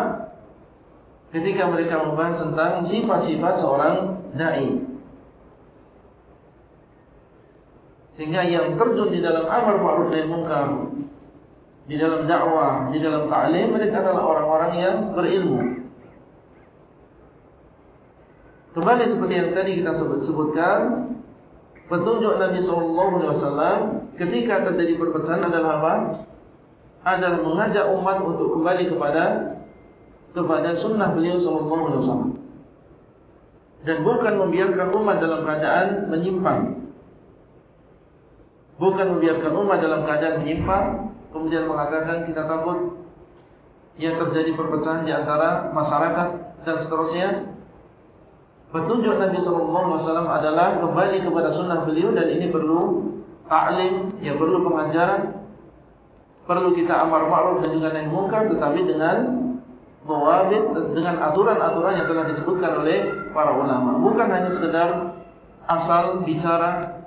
A: ketika mereka membahas tentang sifat-sifat seorang dai. Sehingga yang terjun di dalam amar ma'ruf nahi munkar, di dalam dakwah, di dalam ta'lim mereka adalah orang-orang yang berilmu. Kembali seperti yang tadi kita sebut sebutkan, petunjuk Nabi sallallahu alaihi wasallam ketika terjadi perpecahan adalah apa? Adalah mengajak umat untuk kembali kepada kepada sunnah beliau sallallahu alaihi wasallam. Dan bukan membiarkan umat dalam keadaan menyimpang. Bukan membiarkan umat dalam keadaan menyimpang, kemudian mengatakan kita takut yang terjadi perpecahan di antara masyarakat dan seterusnya Petunjuk Nabi SAW adalah kembali kepada sunnah beliau dan ini perlu ta'lim, ya perlu pengajaran, perlu kita amar ma'ruf dan juga nahi munkar, tetapi dengan mewabit dengan aturan-aturan yang telah disebutkan oleh para ulama. Bukan hanya sekedar asal bicara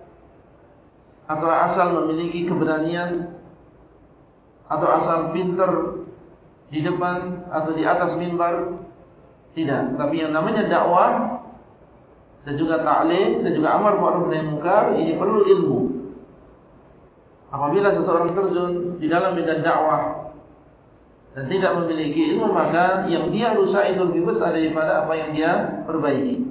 A: atau asal memiliki keberanian atau asal pintar di depan atau di atas mimbar, tidak. Tapi yang namanya dakwah dan juga ta'lim dan juga amar ma'ruf nahi munkar ini perlu ilmu. Apabila seseorang terjun di dalam bidang dakwah dan tidak memiliki ilmu maka yang dia rusak itu lebih besar daripada apa yang dia perbaiki.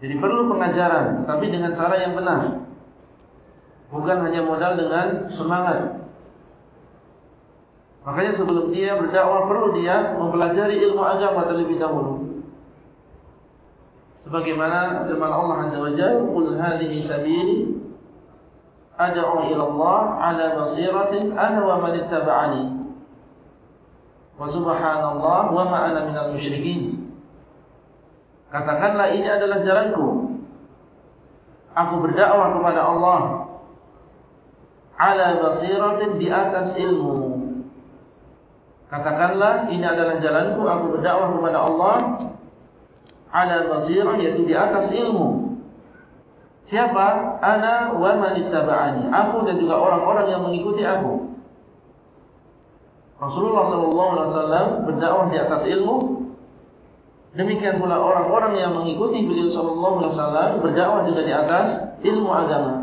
A: Jadi perlu pengajaran tapi dengan cara yang benar. Bukan hanya modal dengan semangat. Makanya sebelum dia berdakwah perlu dia mempelajari ilmu agama terlebih dahulu. Sebagaimana firman Allah Azza wa Jalla, "Qul hadhihi sabili ad'u ila Allah 'ala basiratin ana wa man ittaba'ani." Wa subhanallah wa ma ana minal musyrikin. Katakanlah ini adalah jalanku. Aku berdakwah kepada Allah ala basiratin di atas ilmu. Katakanlah ini adalah jalanku, aku berdakwah kepada Allah ala basirah yaitu di atas ilmu. Siapa? Ana wa man ittaba'ani. Aku dan juga orang-orang yang mengikuti aku. Rasulullah sallallahu alaihi wasallam berdakwah di atas ilmu. Demikian pula orang-orang yang mengikuti beliau sallallahu alaihi wasallam berdakwah juga di atas ilmu agama.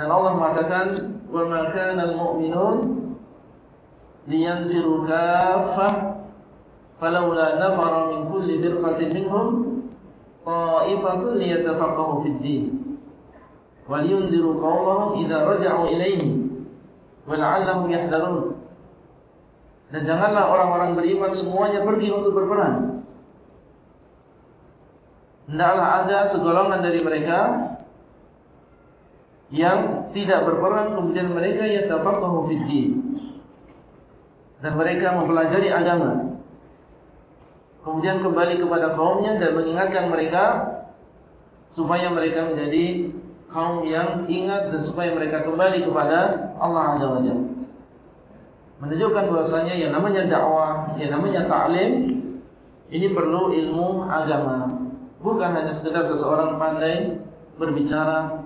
A: Dan Allah mengatakan, "Wa ma kana al-mu'minun liyanfiru kaffah falawla nafara min kulli firqatin minhum qa'ifatun liyatafaqahu fid-din walyunziru qawmahum idza raja'u ilayhi wal'allahum yahdharun." Dan janganlah orang-orang beriman semuanya pergi untuk berperang. Tidaklah ada segolongan dari mereka yang tidak berperang kemudian mereka yatafaqahu fid din. Dan mereka mempelajari agama kemudian kembali kepada kaumnya dan mengingatkan mereka supaya mereka menjadi kaum yang ingat dan supaya mereka kembali kepada Allah Azza wa Jalla. Menunjukkan bahasanya yang namanya dakwah, yang namanya ta'lim ini perlu ilmu agama. Bukan hanya sekedar seseorang pandai berbicara,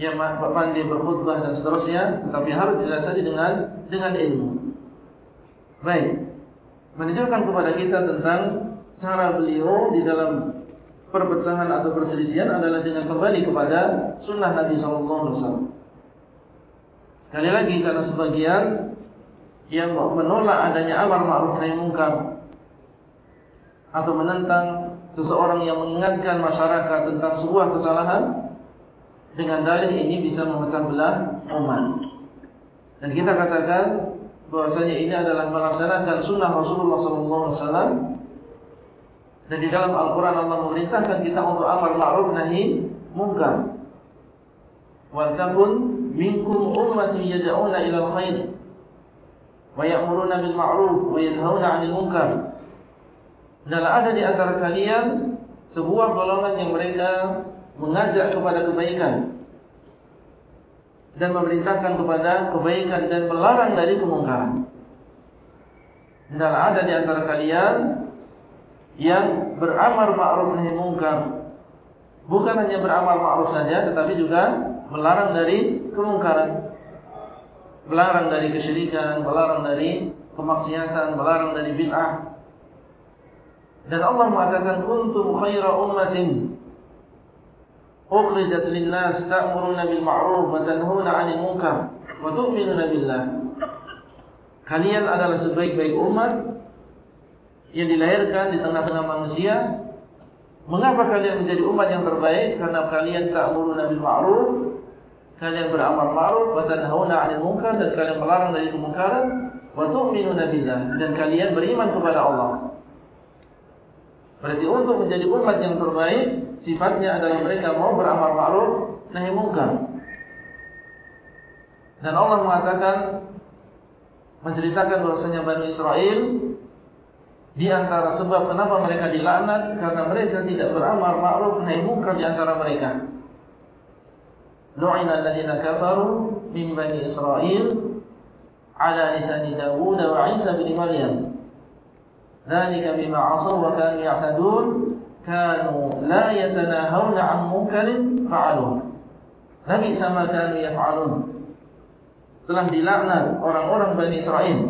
A: yang pandai berkhutbah dan seterusnya, tetapi harus didasari dengan dengan ilmu. Baik menunjukkan kepada kita tentang cara beliau di dalam perpecahan atau perselisihan adalah dengan kembali kepada sunnah Nabi SAW. Sekali lagi karena sebagian yang menolak adanya amar ma'ruf nahi munkar atau menentang seseorang yang mengingatkan masyarakat tentang sebuah kesalahan dengan dalih ini bisa memecah belah umat. Dan kita katakan bahwasanya ini adalah melaksanakan sunnah Rasulullah SAW dan di dalam Al-Quran Allah memerintahkan kita untuk amar ma'ruf nahi munkar waltakun minkum ummatun yada'una ilal khair wa ya'muruna bil ma'ruf wa yanhauna 'anil munkar. Adalah ada di antara kalian sebuah golongan yang mereka mengajak kepada kebaikan dan memerintahkan kepada kebaikan dan melarang dari kemungkaran. Dan ada di antara kalian yang beramar ma'ruf nahi munkar. Bukan hanya beramal ma'ruf saja tetapi juga melarang dari kemungkaran. Melarang dari kesyirikan, melarang dari kemaksiatan, melarang dari bid'ah. Dan Allah mengatakan kuntum khaira ummatin ukhrijat lin-nas ta'muruna bil ma'ruf wa tanhauna 'anil munkar wa tu'minuna billah. Kalian adalah sebaik-baik umat yang dilahirkan di tengah-tengah manusia. Mengapa kalian menjadi umat yang terbaik? Karena kalian ta'muruna bil ma'ruf, kalian beramal ma'ruf wa tanhauna 'anil munkar dan kalian melarang dari kemungkaran wa tu'minuna billah dan kalian beriman kepada Allah. Berarti untuk menjadi umat yang terbaik Sifatnya adalah mereka mau beramal ma'ruf Nahi munkar Dan Allah mengatakan Menceritakan bahasanya Bani Israel Di antara sebab kenapa mereka dilaknat Karena mereka tidak beramal ma'ruf Nahi munkar di antara mereka. Lu'ina alladhina kafaru Min Bani Israel Ala lisani Dawud wa Isa bin Maryam ذَلِكَ بِمَا عَصَوْا وَكَانُوا يَعْتَدُونَ كَانُوا la يَتَنَاهَوْنَ عَنْ مُنْكَرٍ فَعَلُونَ Nabi sama kanu yaf'alun. Telah dilaknat orang-orang Bani Israel.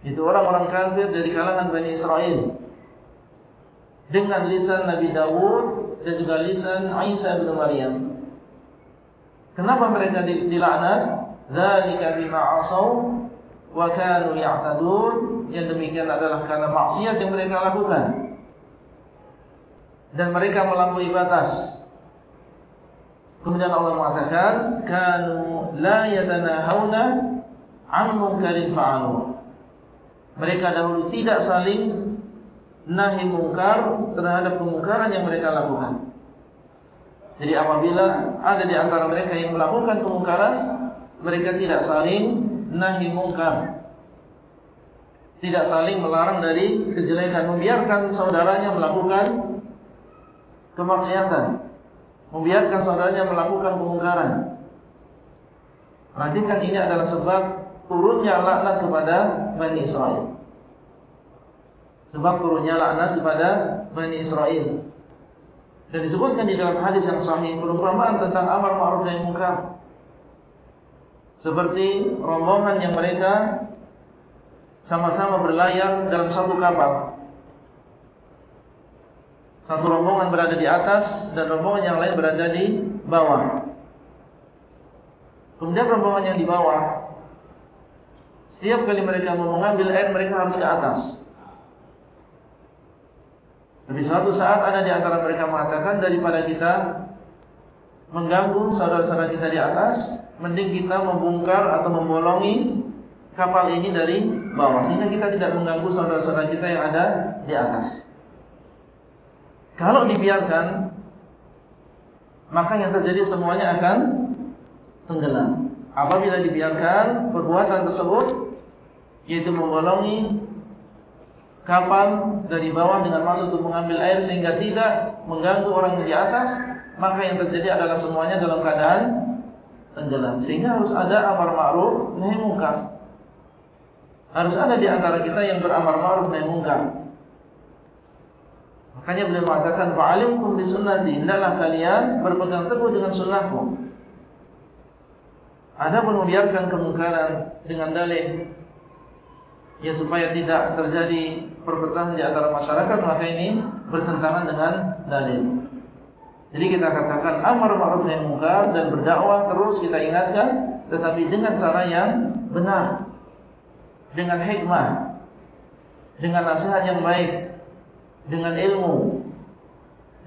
A: Itu orang-orang kafir dari kalangan Bani Israel. Dengan lisan Nabi Dawud Dan juga lisan Isa bin Maryam. Kenapa mereka dilaknat? ذَلِكَ bima عَصَوْا wa kanu ya'tadun yang demikian adalah karena maksiat yang mereka lakukan dan mereka melampaui batas. Kemudian Allah mengatakan, "Kanu la yatanahawna 'an munkarin fa'alu." Mereka dahulu tidak saling nahi mungkar terhadap kemungkaran yang mereka lakukan. Jadi apabila ada di antara mereka yang melakukan kemungkaran, mereka tidak saling nahi mungkar tidak saling melarang dari kejelekan, membiarkan saudaranya melakukan kemaksiatan, membiarkan saudaranya melakukan kemungkaran. Perhatikan ini adalah sebab turunnya laknat kepada Bani Israel. Sebab turunnya laknat kepada Bani Israel. Dan disebutkan di dalam hadis yang sahih perumpamaan tentang amar ma'ruf nahi munkar. Seperti rombongan yang mereka sama-sama berlayar dalam satu kapal. Satu rombongan berada di atas dan rombongan yang lain berada di bawah. Kemudian rombongan yang di bawah, setiap kali mereka mau mengambil air, mereka harus ke atas. Tapi suatu saat ada di antara mereka mengatakan daripada kita mengganggu saudara-saudara kita di atas, mending kita membongkar atau membolongi kapal ini dari bawah sehingga kita tidak mengganggu saudara-saudara kita yang ada di atas. Kalau dibiarkan maka yang terjadi semuanya akan tenggelam. Apabila dibiarkan perbuatan tersebut yaitu membolongi kapal dari bawah dengan maksud untuk mengambil air sehingga tidak mengganggu orang yang di atas, maka yang terjadi adalah semuanya dalam keadaan tenggelam. Sehingga harus ada amar ma'ruf nahi munkar. Harus ada di antara kita yang beramar ma'ruf nahi munkar. Makanya beliau mengatakan fa'alimkum bi sunnati, hendaklah kalian berpegang teguh dengan sunnahku. Ada pun membiarkan kemungkaran dengan dalih ya supaya tidak terjadi perpecahan di antara masyarakat, maka ini bertentangan dengan dalil. Jadi kita katakan amar ma'ruf nahi munkar dan berdakwah terus kita ingatkan tetapi dengan cara yang benar dengan hikmah, dengan nasihat yang baik, dengan ilmu,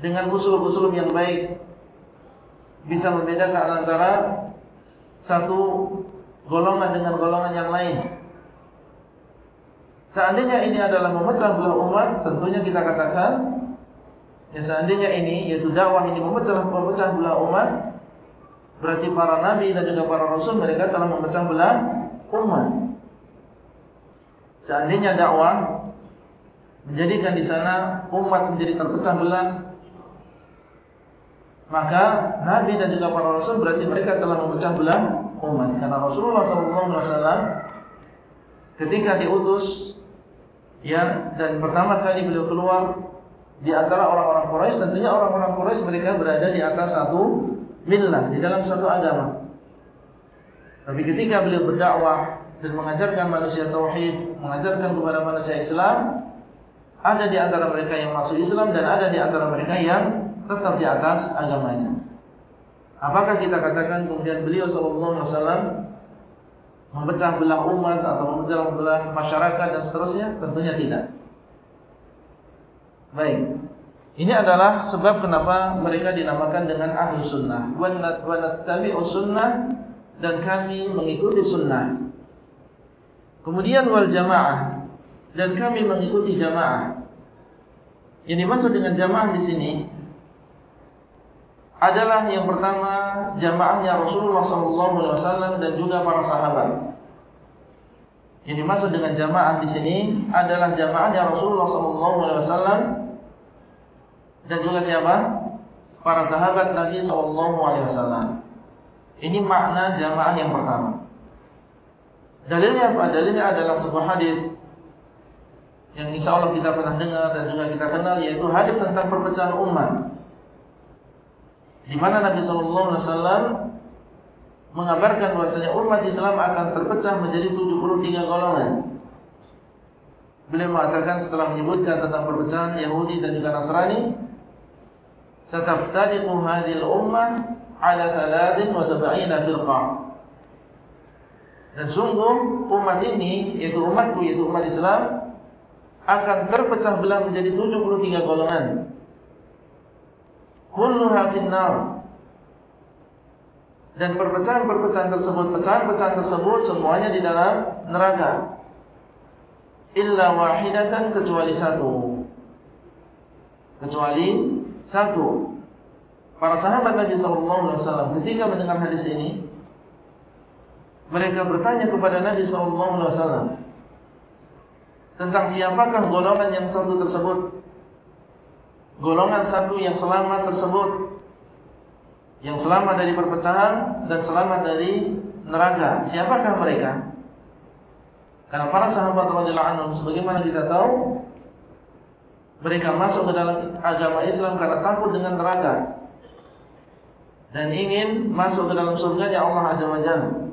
A: dengan usul-usul yang baik, bisa membedakan antara satu golongan dengan golongan yang lain. Seandainya ini adalah memecah belah umat, tentunya kita katakan ya seandainya ini yaitu dakwah ini memecah memecah belah umat, berarti para nabi dan juga para rasul mereka telah memecah belah umat. Seandainya dakwah menjadikan di sana umat menjadi terpecah belah, maka nabi dan juga para rasul berarti mereka telah memecah belah umat. Karena Rasulullah SAW ketika diutus ya dan pertama kali beliau keluar di antara orang-orang Quraisy tentunya orang-orang Quraisy mereka berada di atas satu millah di dalam satu agama. Tapi ketika beliau berdakwah dan mengajarkan manusia tauhid, mengajarkan kepada manusia Islam, ada di antara mereka yang masuk Islam dan ada di antara mereka yang tetap di atas agamanya. Apakah kita katakan kemudian beliau sallallahu alaihi wasallam memecah belah umat atau memecah belah masyarakat dan seterusnya? Tentunya tidak. Baik. Ini adalah sebab kenapa mereka dinamakan dengan ahlu sunnah. Wanat wanat tabi'u sunnah dan kami mengikuti sunnah. Kemudian wal jamaah dan kami mengikuti jamaah. Yang dimaksud dengan jamaah di sini adalah yang pertama jamaahnya Rasulullah SAW dan juga para sahabat. Yang dimaksud dengan jamaah di sini adalah jamaahnya Rasulullah SAW dan juga siapa? Para sahabat Nabi SAW. Ini makna jamaah yang pertama. Dalilnya apa? Dalilnya adalah sebuah hadis yang insya Allah kita pernah dengar dan juga kita kenal yaitu hadis tentang perpecahan umat di mana Nabi wasallam mengabarkan bahwasanya umat Islam akan terpecah menjadi 73 golongan. Beliau mengatakan setelah menyebutkan tentang perpecahan Yahudi dan juga Nasrani, "Sataftariqu hadhil ummah ala 73 firqah." Dan sungguh umat ini, yaitu umatku, yaitu umat Islam, akan terpecah belah menjadi 73 golongan kulluha finnar dan perpecahan-perpecahan tersebut pecahan-pecahan tersebut semuanya di dalam neraka. Illa wahidatan kecuali satu. Kecuali satu. Para sahabat Nabi sallallahu alaihi wasallam ketika mendengar hadis ini mereka bertanya kepada Nabi sallallahu alaihi wasallam tentang siapakah golongan yang satu tersebut? Golongan satu yang selamat tersebut yang selamat dari perpecahan dan selamat dari neraka. Siapakah mereka? Karena para sahabat radhiyallahu anhum sebagaimana kita tahu mereka masuk ke dalam agama Islam karena takut dengan neraka. Dan ingin masuk ke dalam surga yang Allah azza wajalla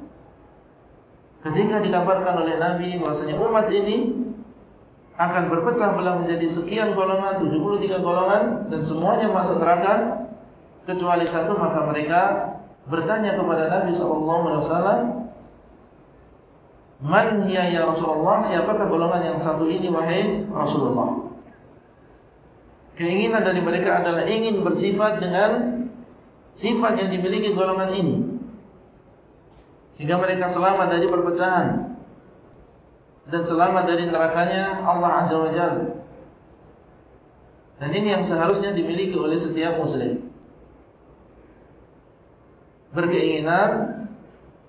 A: ketika dikabarkan oleh nabi bahwasanya umat ini akan berpecah belah menjadi sekian golongan, 73 golongan dan semuanya masuk neraka kecuali satu maka mereka bertanya kepada Nabi SAW Man hiya ya Rasulullah siapakah golongan yang satu ini wahai Rasulullah Keinginan dari mereka adalah ingin bersifat dengan sifat yang dimiliki golongan ini Sehingga mereka selamat dari perpecahan dan selamat dari nerakanya Allah Azza wa Jalla. Dan ini yang seharusnya dimiliki oleh setiap muslim. Berkeinginan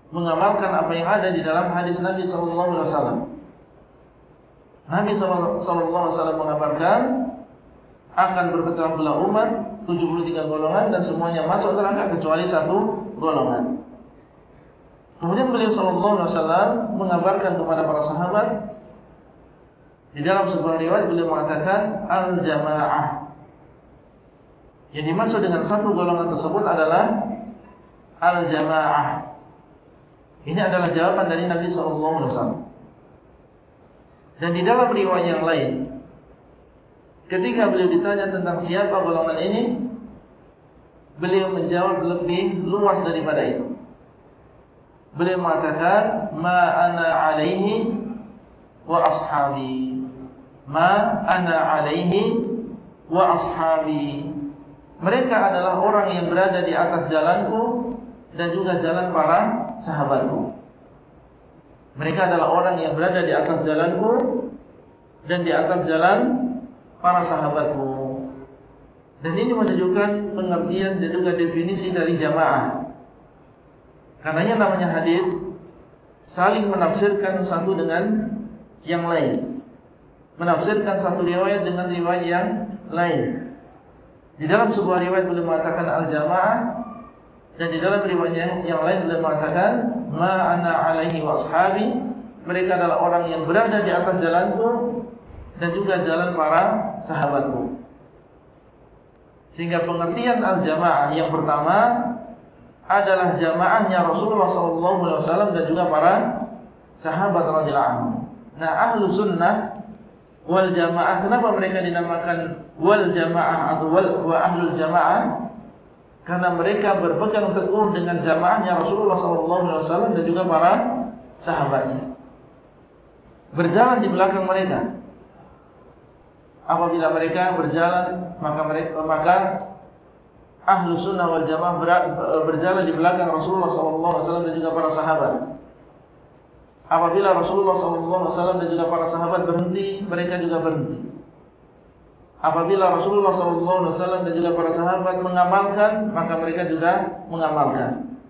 A: mengamalkan apa yang ada di dalam hadis Nabi sallallahu alaihi wasallam. Nabi sallallahu alaihi wasallam mengabarkan akan berpecah belah umat 73 golongan dan semuanya masuk neraka kecuali satu golongan. Kemudian beliau sallallahu alaihi wasallam mengabarkan kepada para sahabat di dalam sebuah riwayat beliau mengatakan al-jamaah. Yang dimaksud dengan satu golongan tersebut adalah al-jamaah. Ini adalah jawaban dari Nabi sallallahu alaihi wasallam. Dan di dalam riwayat yang lain ketika beliau ditanya tentang siapa golongan ini beliau menjawab lebih luas daripada itu. Beliau mengatakan ma ana alaihi wa ashabi. Ma ana alaihi wa ashabi. Mereka adalah orang yang berada di atas jalanku dan juga jalan para sahabatku. Mereka adalah orang yang berada di atas jalanku dan di atas jalan para sahabatku. Dan ini menunjukkan pengertian dan juga definisi dari jamaah. Karenanya namanya hadis saling menafsirkan satu dengan yang lain. Menafsirkan satu riwayat dengan riwayat yang lain. Di dalam sebuah riwayat boleh mengatakan al-jamaah dan di dalam riwayat yang, lain boleh mengatakan ma ana alaihi wa ashabi. Mereka adalah orang yang berada di atas jalanku dan juga jalan para sahabatku. Sehingga pengertian al-jamaah yang pertama adalah jamaahnya Rasulullah SAW dan juga para sahabat radhiyallahu anhu. Nah, ahlu sunnah wal jamaah kenapa mereka dinamakan wal jamaah atau wal wa ahlul jamaah? Karena mereka berpegang teguh dengan jamaahnya Rasulullah SAW dan juga para sahabatnya. Berjalan di belakang mereka apabila mereka berjalan maka mereka maka ahlu sunnah wal jamaah berjalan di belakang Rasulullah SAW dan juga para sahabat. Apabila Rasulullah SAW dan juga para sahabat berhenti, mereka juga berhenti. Apabila Rasulullah SAW dan juga para sahabat mengamalkan, maka mereka juga mengamalkan.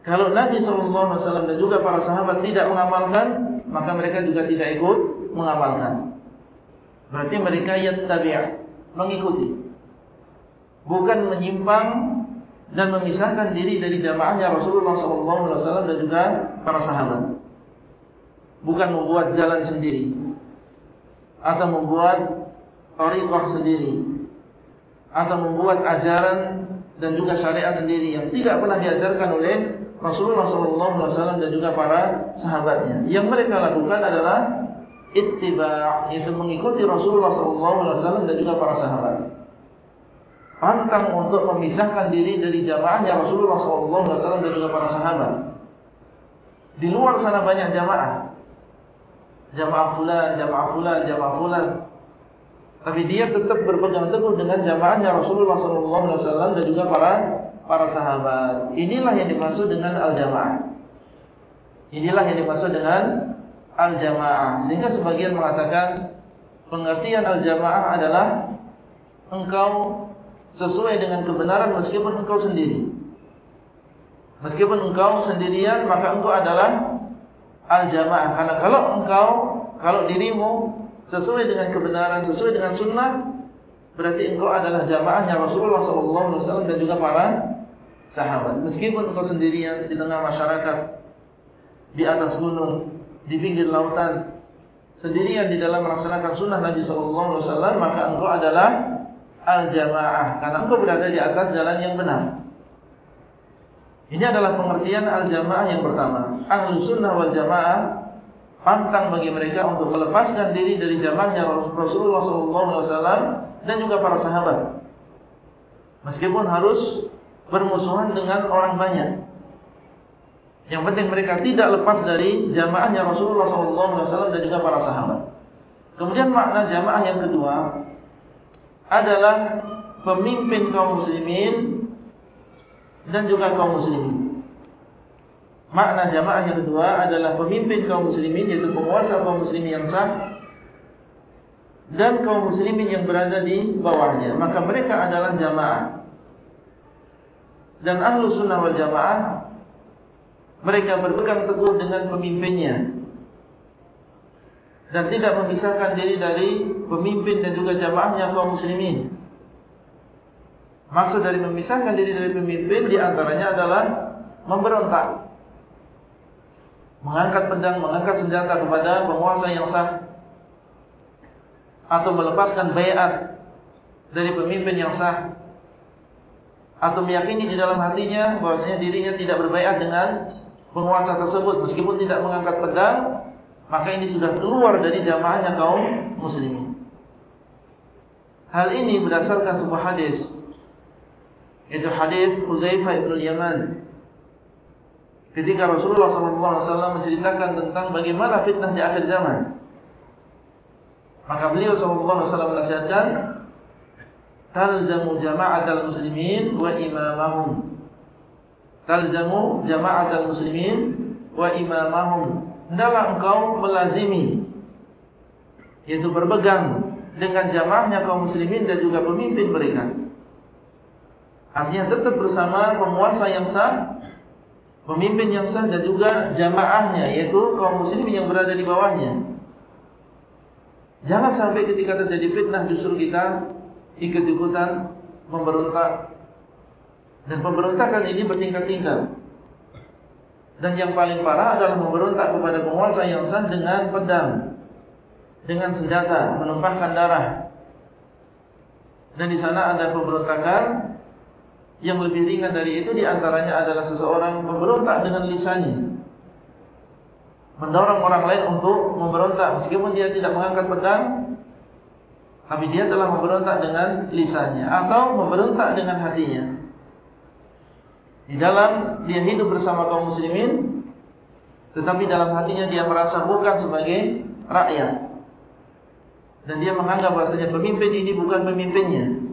A: Kalau Nabi SAW dan juga para sahabat tidak mengamalkan, maka mereka juga tidak ikut mengamalkan. Berarti mereka yang tabi'ah Mengikuti Bukan menyimpang Dan memisahkan diri dari jamaahnya Rasulullah SAW dan juga para sahabat Bukan membuat jalan sendiri Atau membuat Tariqah sendiri Atau membuat ajaran Dan juga syariat sendiri Yang tidak pernah diajarkan oleh Rasulullah SAW dan juga para sahabatnya Yang mereka lakukan adalah ittiba' itu mengikuti Rasulullah SAW dan juga para sahabat. Pantang untuk memisahkan diri dari jamaahnya Rasulullah SAW dan juga para sahabat. Di luar sana banyak jamaah. Jamaah fulan, jamaah fulan, jamaah fulan. Tapi dia tetap berpegang teguh dengan jamaahnya Rasulullah SAW dan juga para para sahabat. Inilah yang dimaksud dengan al-jamaah. Inilah yang dimaksud dengan al-jamaah sehingga sebagian mengatakan pengertian al-jamaah adalah engkau sesuai dengan kebenaran meskipun engkau sendiri meskipun engkau sendirian maka engkau adalah al-jamaah karena kalau engkau kalau dirimu sesuai dengan kebenaran sesuai dengan sunnah berarti engkau adalah jamaahnya Rasulullah SAW dan juga para sahabat meskipun engkau sendirian di tengah masyarakat di atas gunung di pinggir lautan sendirian di dalam melaksanakan sunnah Nabi Wasallam maka engkau adalah al jamaah karena engkau berada di atas jalan yang benar. Ini adalah pengertian al jamaah yang pertama. Ahlu sunnah wal jamaah pantang bagi mereka untuk melepaskan diri dari jamaahnya Rasulullah Wasallam dan juga para sahabat. Meskipun harus bermusuhan dengan orang banyak. Yang penting mereka tidak lepas dari jamaahnya Rasulullah SAW dan juga para sahabat. Kemudian makna jamaah yang kedua adalah pemimpin kaum muslimin dan juga kaum muslimin. Makna jamaah yang kedua adalah pemimpin kaum muslimin yaitu penguasa kaum muslimin yang sah dan kaum muslimin yang berada di bawahnya. Maka mereka adalah jamaah. Dan ahlu sunnah wal jamaah mereka berpegang teguh dengan pemimpinnya dan tidak memisahkan diri dari pemimpin dan juga jamaahnya kaum muslimin. Maksud dari memisahkan diri dari pemimpin di antaranya adalah memberontak. Mengangkat pedang, mengangkat senjata kepada penguasa yang sah atau melepaskan bayat dari pemimpin yang sah atau meyakini di dalam hatinya bahwasanya dirinya tidak berbayat dengan penguasa tersebut. Meskipun tidak mengangkat pedang maka ini sudah keluar dari jamaahnya kaum muslimin. Hal ini berdasarkan sebuah hadis itu hadis Hudzaifah bin Yaman ketika Rasulullah SAW menceritakan tentang bagaimana fitnah di akhir zaman maka beliau SAW menasihatkan talzamu jama'atal muslimin wa imamahum talzamu jama'atul muslimin wa imamahum hendaklah engkau melazimi yaitu berpegang dengan jamaahnya kaum muslimin dan juga pemimpin mereka. Artinya tetap bersama penguasa yang sah, pemimpin yang sah dan juga jamaahnya yaitu kaum muslimin yang berada di bawahnya. Jangan sampai ketika terjadi fitnah justru kita ikut-ikutan memberontak. Dan pemberontakan ini bertingkat-tingkat. Dan yang paling parah adalah memberontak kepada penguasa yang sah dengan pedang. Dengan senjata, menumpahkan darah. Dan di sana ada pemberontakan yang lebih ringan dari itu di antaranya adalah seseorang memberontak dengan lisannya. Mendorong orang lain untuk memberontak meskipun dia tidak mengangkat pedang tapi dia telah memberontak dengan lisannya atau memberontak dengan hatinya. Di dalam dia hidup bersama kaum muslimin Tetapi dalam hatinya dia merasa bukan sebagai rakyat Dan dia menganggap bahasanya pemimpin ini bukan pemimpinnya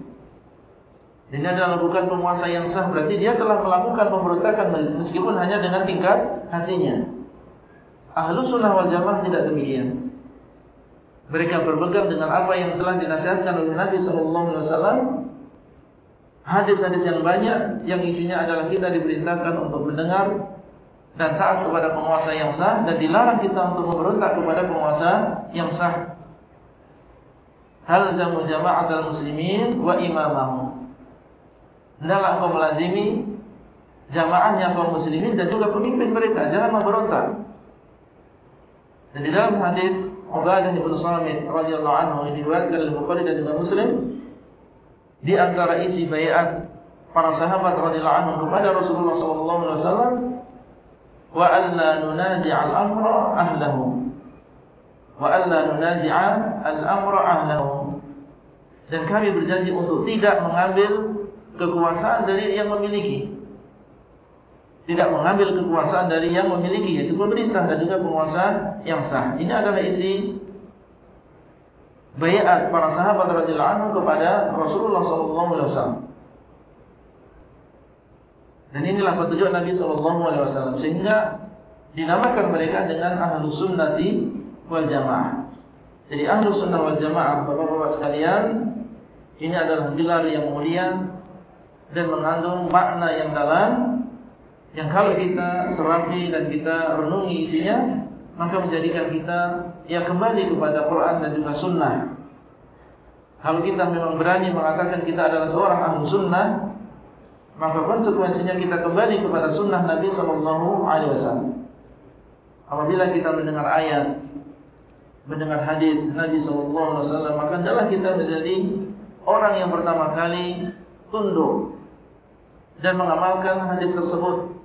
A: Dia adalah bukan penguasa yang sah Berarti dia telah melakukan pemberontakan Meskipun hanya dengan tingkat hatinya Ahlu sunnah wal jamaah tidak demikian Mereka berpegang dengan apa yang telah dinasihatkan oleh Nabi SAW hadis-hadis yang banyak yang isinya adalah kita diperintahkan untuk mendengar dan taat kepada penguasa yang sah dan dilarang kita untuk memberontak kepada penguasa yang sah. Hal zamu jama'at al-muslimin wa imamahum. Hendaklah engkau melazimi jamaahnya kaum muslimin dan juga pemimpin mereka. Jangan memberontak. Dan di dalam hadis Ubadah bin Samit radhiyallahu anhu ini diriwayatkan oleh Bukhari dan juga Muslim di antara isi bayat para sahabat radhiyallahu anhum kepada Rasulullah sallallahu alaihi wasallam wa alla nunazi' al-amra ahlihi wa alla nunazi' al-amra ahlihi dan kami berjanji untuk tidak mengambil kekuasaan dari yang memiliki tidak mengambil kekuasaan dari yang memiliki yaitu pemerintah dan juga penguasa yang sah ini adalah isi bayat para sahabat radhiyallahu anhu kepada Rasulullah sallallahu alaihi wasallam. Dan inilah petunjuk Nabi sallallahu alaihi wasallam sehingga dinamakan mereka dengan ahlu sunnati wal jamaah. Jadi ahlu sunnah wal jamaah Bapak-bapak sekalian ini adalah gelar yang mulia dan mengandung makna yang dalam yang kalau kita serapi dan kita renungi isinya maka menjadikan kita ya kembali kepada Quran dan juga Sunnah. Kalau kita memang berani mengatakan kita adalah seorang ahli Sunnah, maka konsekuensinya kita kembali kepada Sunnah Nabi Sallallahu Alaihi Wasallam. Apabila kita mendengar ayat, mendengar hadis Nabi Sallallahu Alaihi Wasallam, maka adalah kita menjadi orang yang pertama kali tunduk dan mengamalkan hadis tersebut.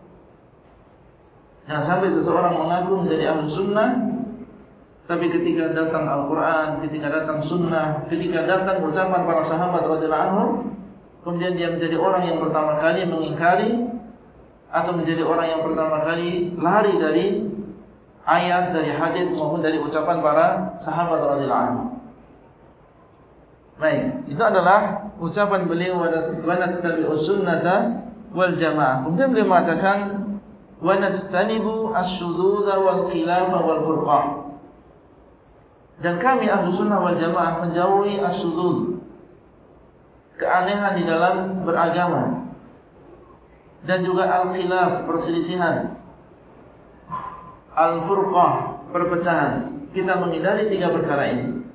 A: Jangan sampai seseorang mengaku menjadi ahli sunnah Tapi ketika datang Al-Quran Ketika datang sunnah Ketika datang ucapan para sahabat radhiyallahu anhu Kemudian dia menjadi orang yang pertama kali mengingkari Atau menjadi orang yang pertama kali Lari dari Ayat, dari hadith maupun dari ucapan para sahabat radhiyallahu anhu Baik, itu adalah ucapan beliau Wana tabi'us sunnata wal jamaah. Kemudian beliau mengatakan wa najtanibu asy-syudzuz wal khilaf wal furqah. Dan kami ahlu sunnah wal jamaah menjauhi as-syudzuz keanehan di dalam beragama dan juga al-khilaf perselisihan al-furqah perpecahan. Kita menghindari tiga perkara ini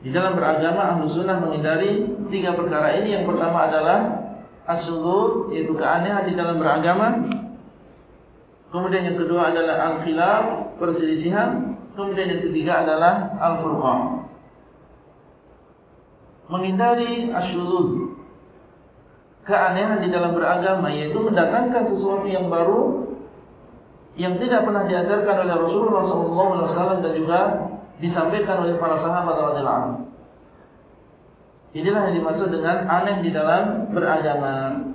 A: di dalam beragama ahlu sunnah menghindari tiga perkara ini yang pertama adalah as-syudzuz yaitu keanehan di dalam beragama Kemudian yang kedua adalah al-khilaf, perselisihan. Kemudian yang ketiga adalah al-furqah. Menghindari asyurud. Keanehan di dalam beragama, yaitu mendatangkan sesuatu yang baru, yang tidak pernah diajarkan oleh Rasulullah SAW dan juga disampaikan oleh para sahabat radhiyallahu anhu. Inilah yang dimaksud dengan aneh di dalam beragama.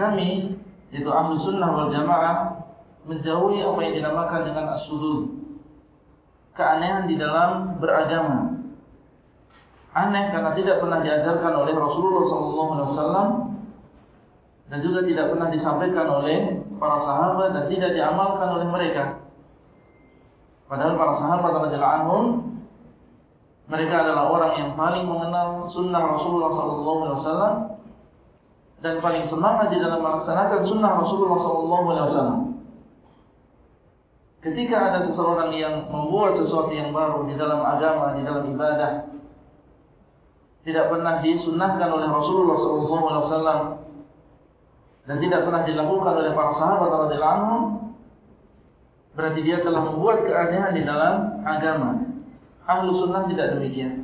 A: Kami, yaitu ahlu sunnah wal jamaah, menjauhi apa yang dinamakan dengan as-sudud. Keanehan di dalam beragama. Aneh karena tidak pernah diajarkan oleh Rasulullah SAW dan juga tidak pernah disampaikan oleh para sahabat dan tidak diamalkan oleh mereka. Padahal para sahabat radhiyallahu anhum mereka adalah orang yang paling mengenal sunnah Rasulullah SAW dan paling semangat di dalam melaksanakan sunnah Rasulullah SAW. Ketika ada seseorang yang membuat sesuatu yang baru di dalam agama, di dalam ibadah, tidak pernah disunnahkan oleh Rasulullah SAW dan tidak pernah dilakukan oleh para sahabat radhiyallahu anhum, berarti dia telah membuat keanehan di dalam agama. Ahlu sunnah tidak demikian.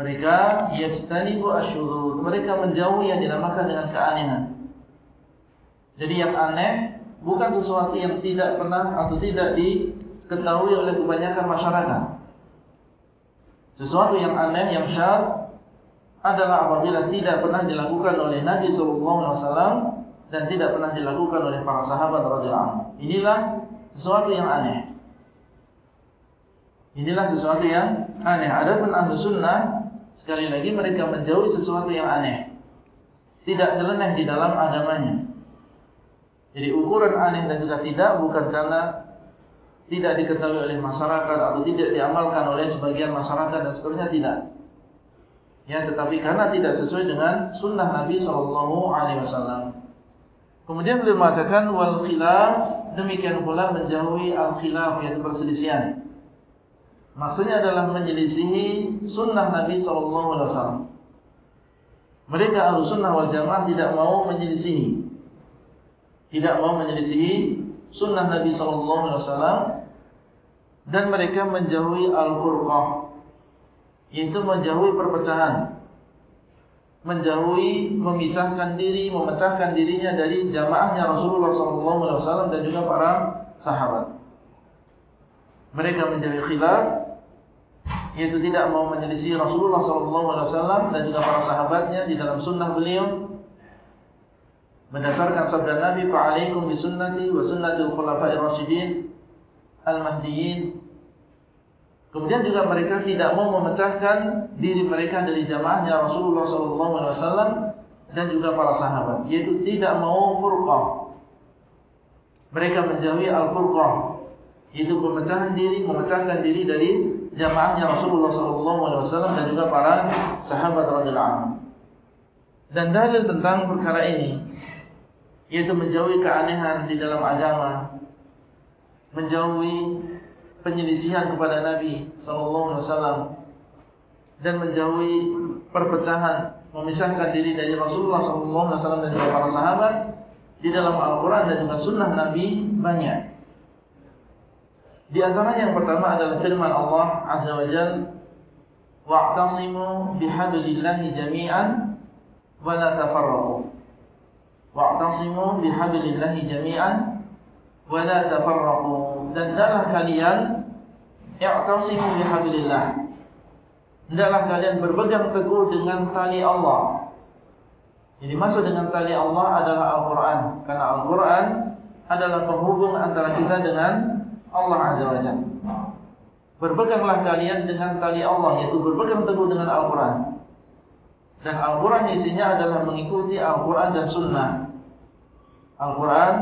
A: Mereka yajtanibu asyurud. Mereka menjauhi yang dinamakan dengan keanehan. Jadi yang aneh bukan sesuatu yang tidak pernah atau tidak diketahui oleh kebanyakan masyarakat. Sesuatu yang aneh, yang syar adalah apabila tidak pernah dilakukan oleh Nabi SAW dan tidak pernah dilakukan oleh para sahabat anhu. Inilah sesuatu yang aneh. Inilah sesuatu yang aneh. Adapun ahlu sunnah sekali lagi mereka menjauhi sesuatu yang aneh. Tidak nyeleneh di dalam agamanya. Jadi ukuran aneh dan juga tidak bukan karena tidak diketahui oleh masyarakat atau tidak diamalkan oleh sebagian masyarakat dan seterusnya tidak. Ya, tetapi karena tidak sesuai dengan sunnah Nabi Wasallam. Kemudian beliau mengatakan wal khilaf demikian pula menjauhi al khilaf yaitu perselisihan. Maksudnya adalah menyelisihi sunnah Nabi SAW. Mereka ahlu sunnah wal jamaah tidak mau menyelisihi. Tidak mau menyelisihi sunnah Nabi SAW. Dan mereka menjauhi al-furqah. Yaitu menjauhi perpecahan. Menjauhi, memisahkan diri, memecahkan dirinya dari jamaahnya Rasulullah SAW dan juga para sahabat. Mereka menjauhi khilaf yaitu tidak mau menyelisih Rasulullah SAW dan juga para sahabatnya di dalam sunnah beliau. Berdasarkan sabda Nabi fa'alaikum bisunnati wa sunnatil khulafai rasyidin al-mahdiyin kemudian juga mereka tidak mau memecahkan diri mereka dari jamaahnya Rasulullah SAW dan juga para sahabat yaitu tidak mau furqah. Mereka menjauhi al-furqah yaitu pemecahan diri memecahkan diri dari jamaahnya Rasulullah SAW dan juga para sahabat radhiyallahu anhu. Dan dalil tentang perkara ini yaitu menjauhi keanehan di dalam agama, menjauhi penyelisihan kepada Nabi SAW dan menjauhi perpecahan, memisahkan diri dari Rasulullah SAW dan juga para sahabat di dalam Al-Quran dan juga Sunnah Nabi banyak. Di antara yang pertama adalah firman Allah Azza wa Jal Wa'tasimu bihablillahi jami'an Wa la tafarraku Wa'tasimu bihablillahi jami'an Wa la tafarraku Dan dalam kalian I'tasimu bihablillah. Dalam kalian berpegang teguh dengan tali Allah. Jadi maksud dengan tali Allah adalah Al-Quran. Karena Al-Quran adalah penghubung antara kita dengan Allah Azza wa Jalla. Berpeganglah kalian dengan tali Allah yaitu berpegang teguh dengan Al-Qur'an. Dan Al-Qur'an isinya adalah mengikuti Al-Qur'an dan Sunnah. Al-Qur'an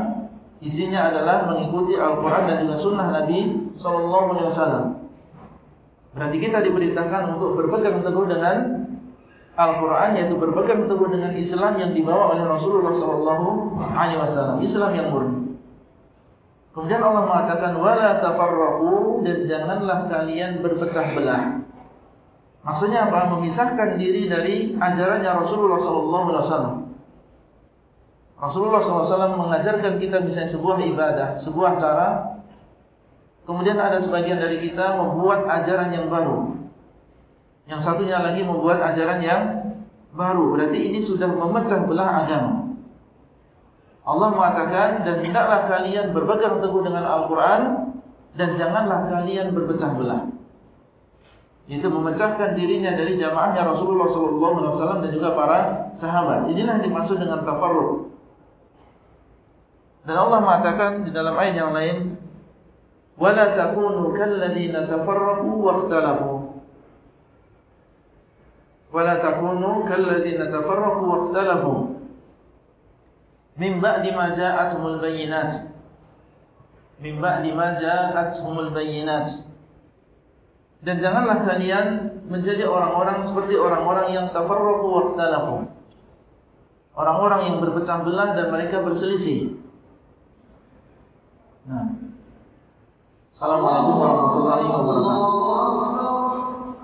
A: isinya adalah mengikuti Al-Qur'an dan juga Sunnah Nabi sallallahu alaihi wasallam. Berarti kita diperintahkan untuk berpegang teguh dengan Al-Qur'an yaitu berpegang teguh dengan Islam yang dibawa oleh Rasulullah sallallahu alaihi wasallam, Islam yang murni. Kemudian Allah mengatakan wala tafarraqu dan janganlah kalian berpecah belah. Maksudnya apa? Memisahkan diri dari ajarannya Rasulullah sallallahu alaihi wasallam. Rasulullah wasallam mengajarkan kita misalnya sebuah ibadah, sebuah cara. Kemudian ada sebagian dari kita membuat ajaran yang baru. Yang satunya lagi membuat ajaran yang baru. Berarti ini sudah memecah belah agama. Allah mengatakan dan hendaklah kalian berpegang teguh dengan Al-Quran dan janganlah kalian berpecah belah. Itu memecahkan dirinya dari jamaahnya Rasulullah SAW dan juga para sahabat. Inilah yang dimaksud dengan tafarruq. Dan Allah mengatakan di dalam ayat yang lain, "Wala takunu kalladzina tafarraqu wakhtalafu." Wala takunu kalladzina tafarraqu wakhtalafu. Min ba'di ma ja'atuhumul bayyinat. Min ba'di ma ja'atuhumul bayyinat. Dan janganlah kalian menjadi orang-orang seperti orang-orang yang tafarraqu wa ikhtalafu. Orang-orang yang berpecah belah dan mereka berselisih. Nah. Assalamualaikum warahmatullahi wabarakatuh.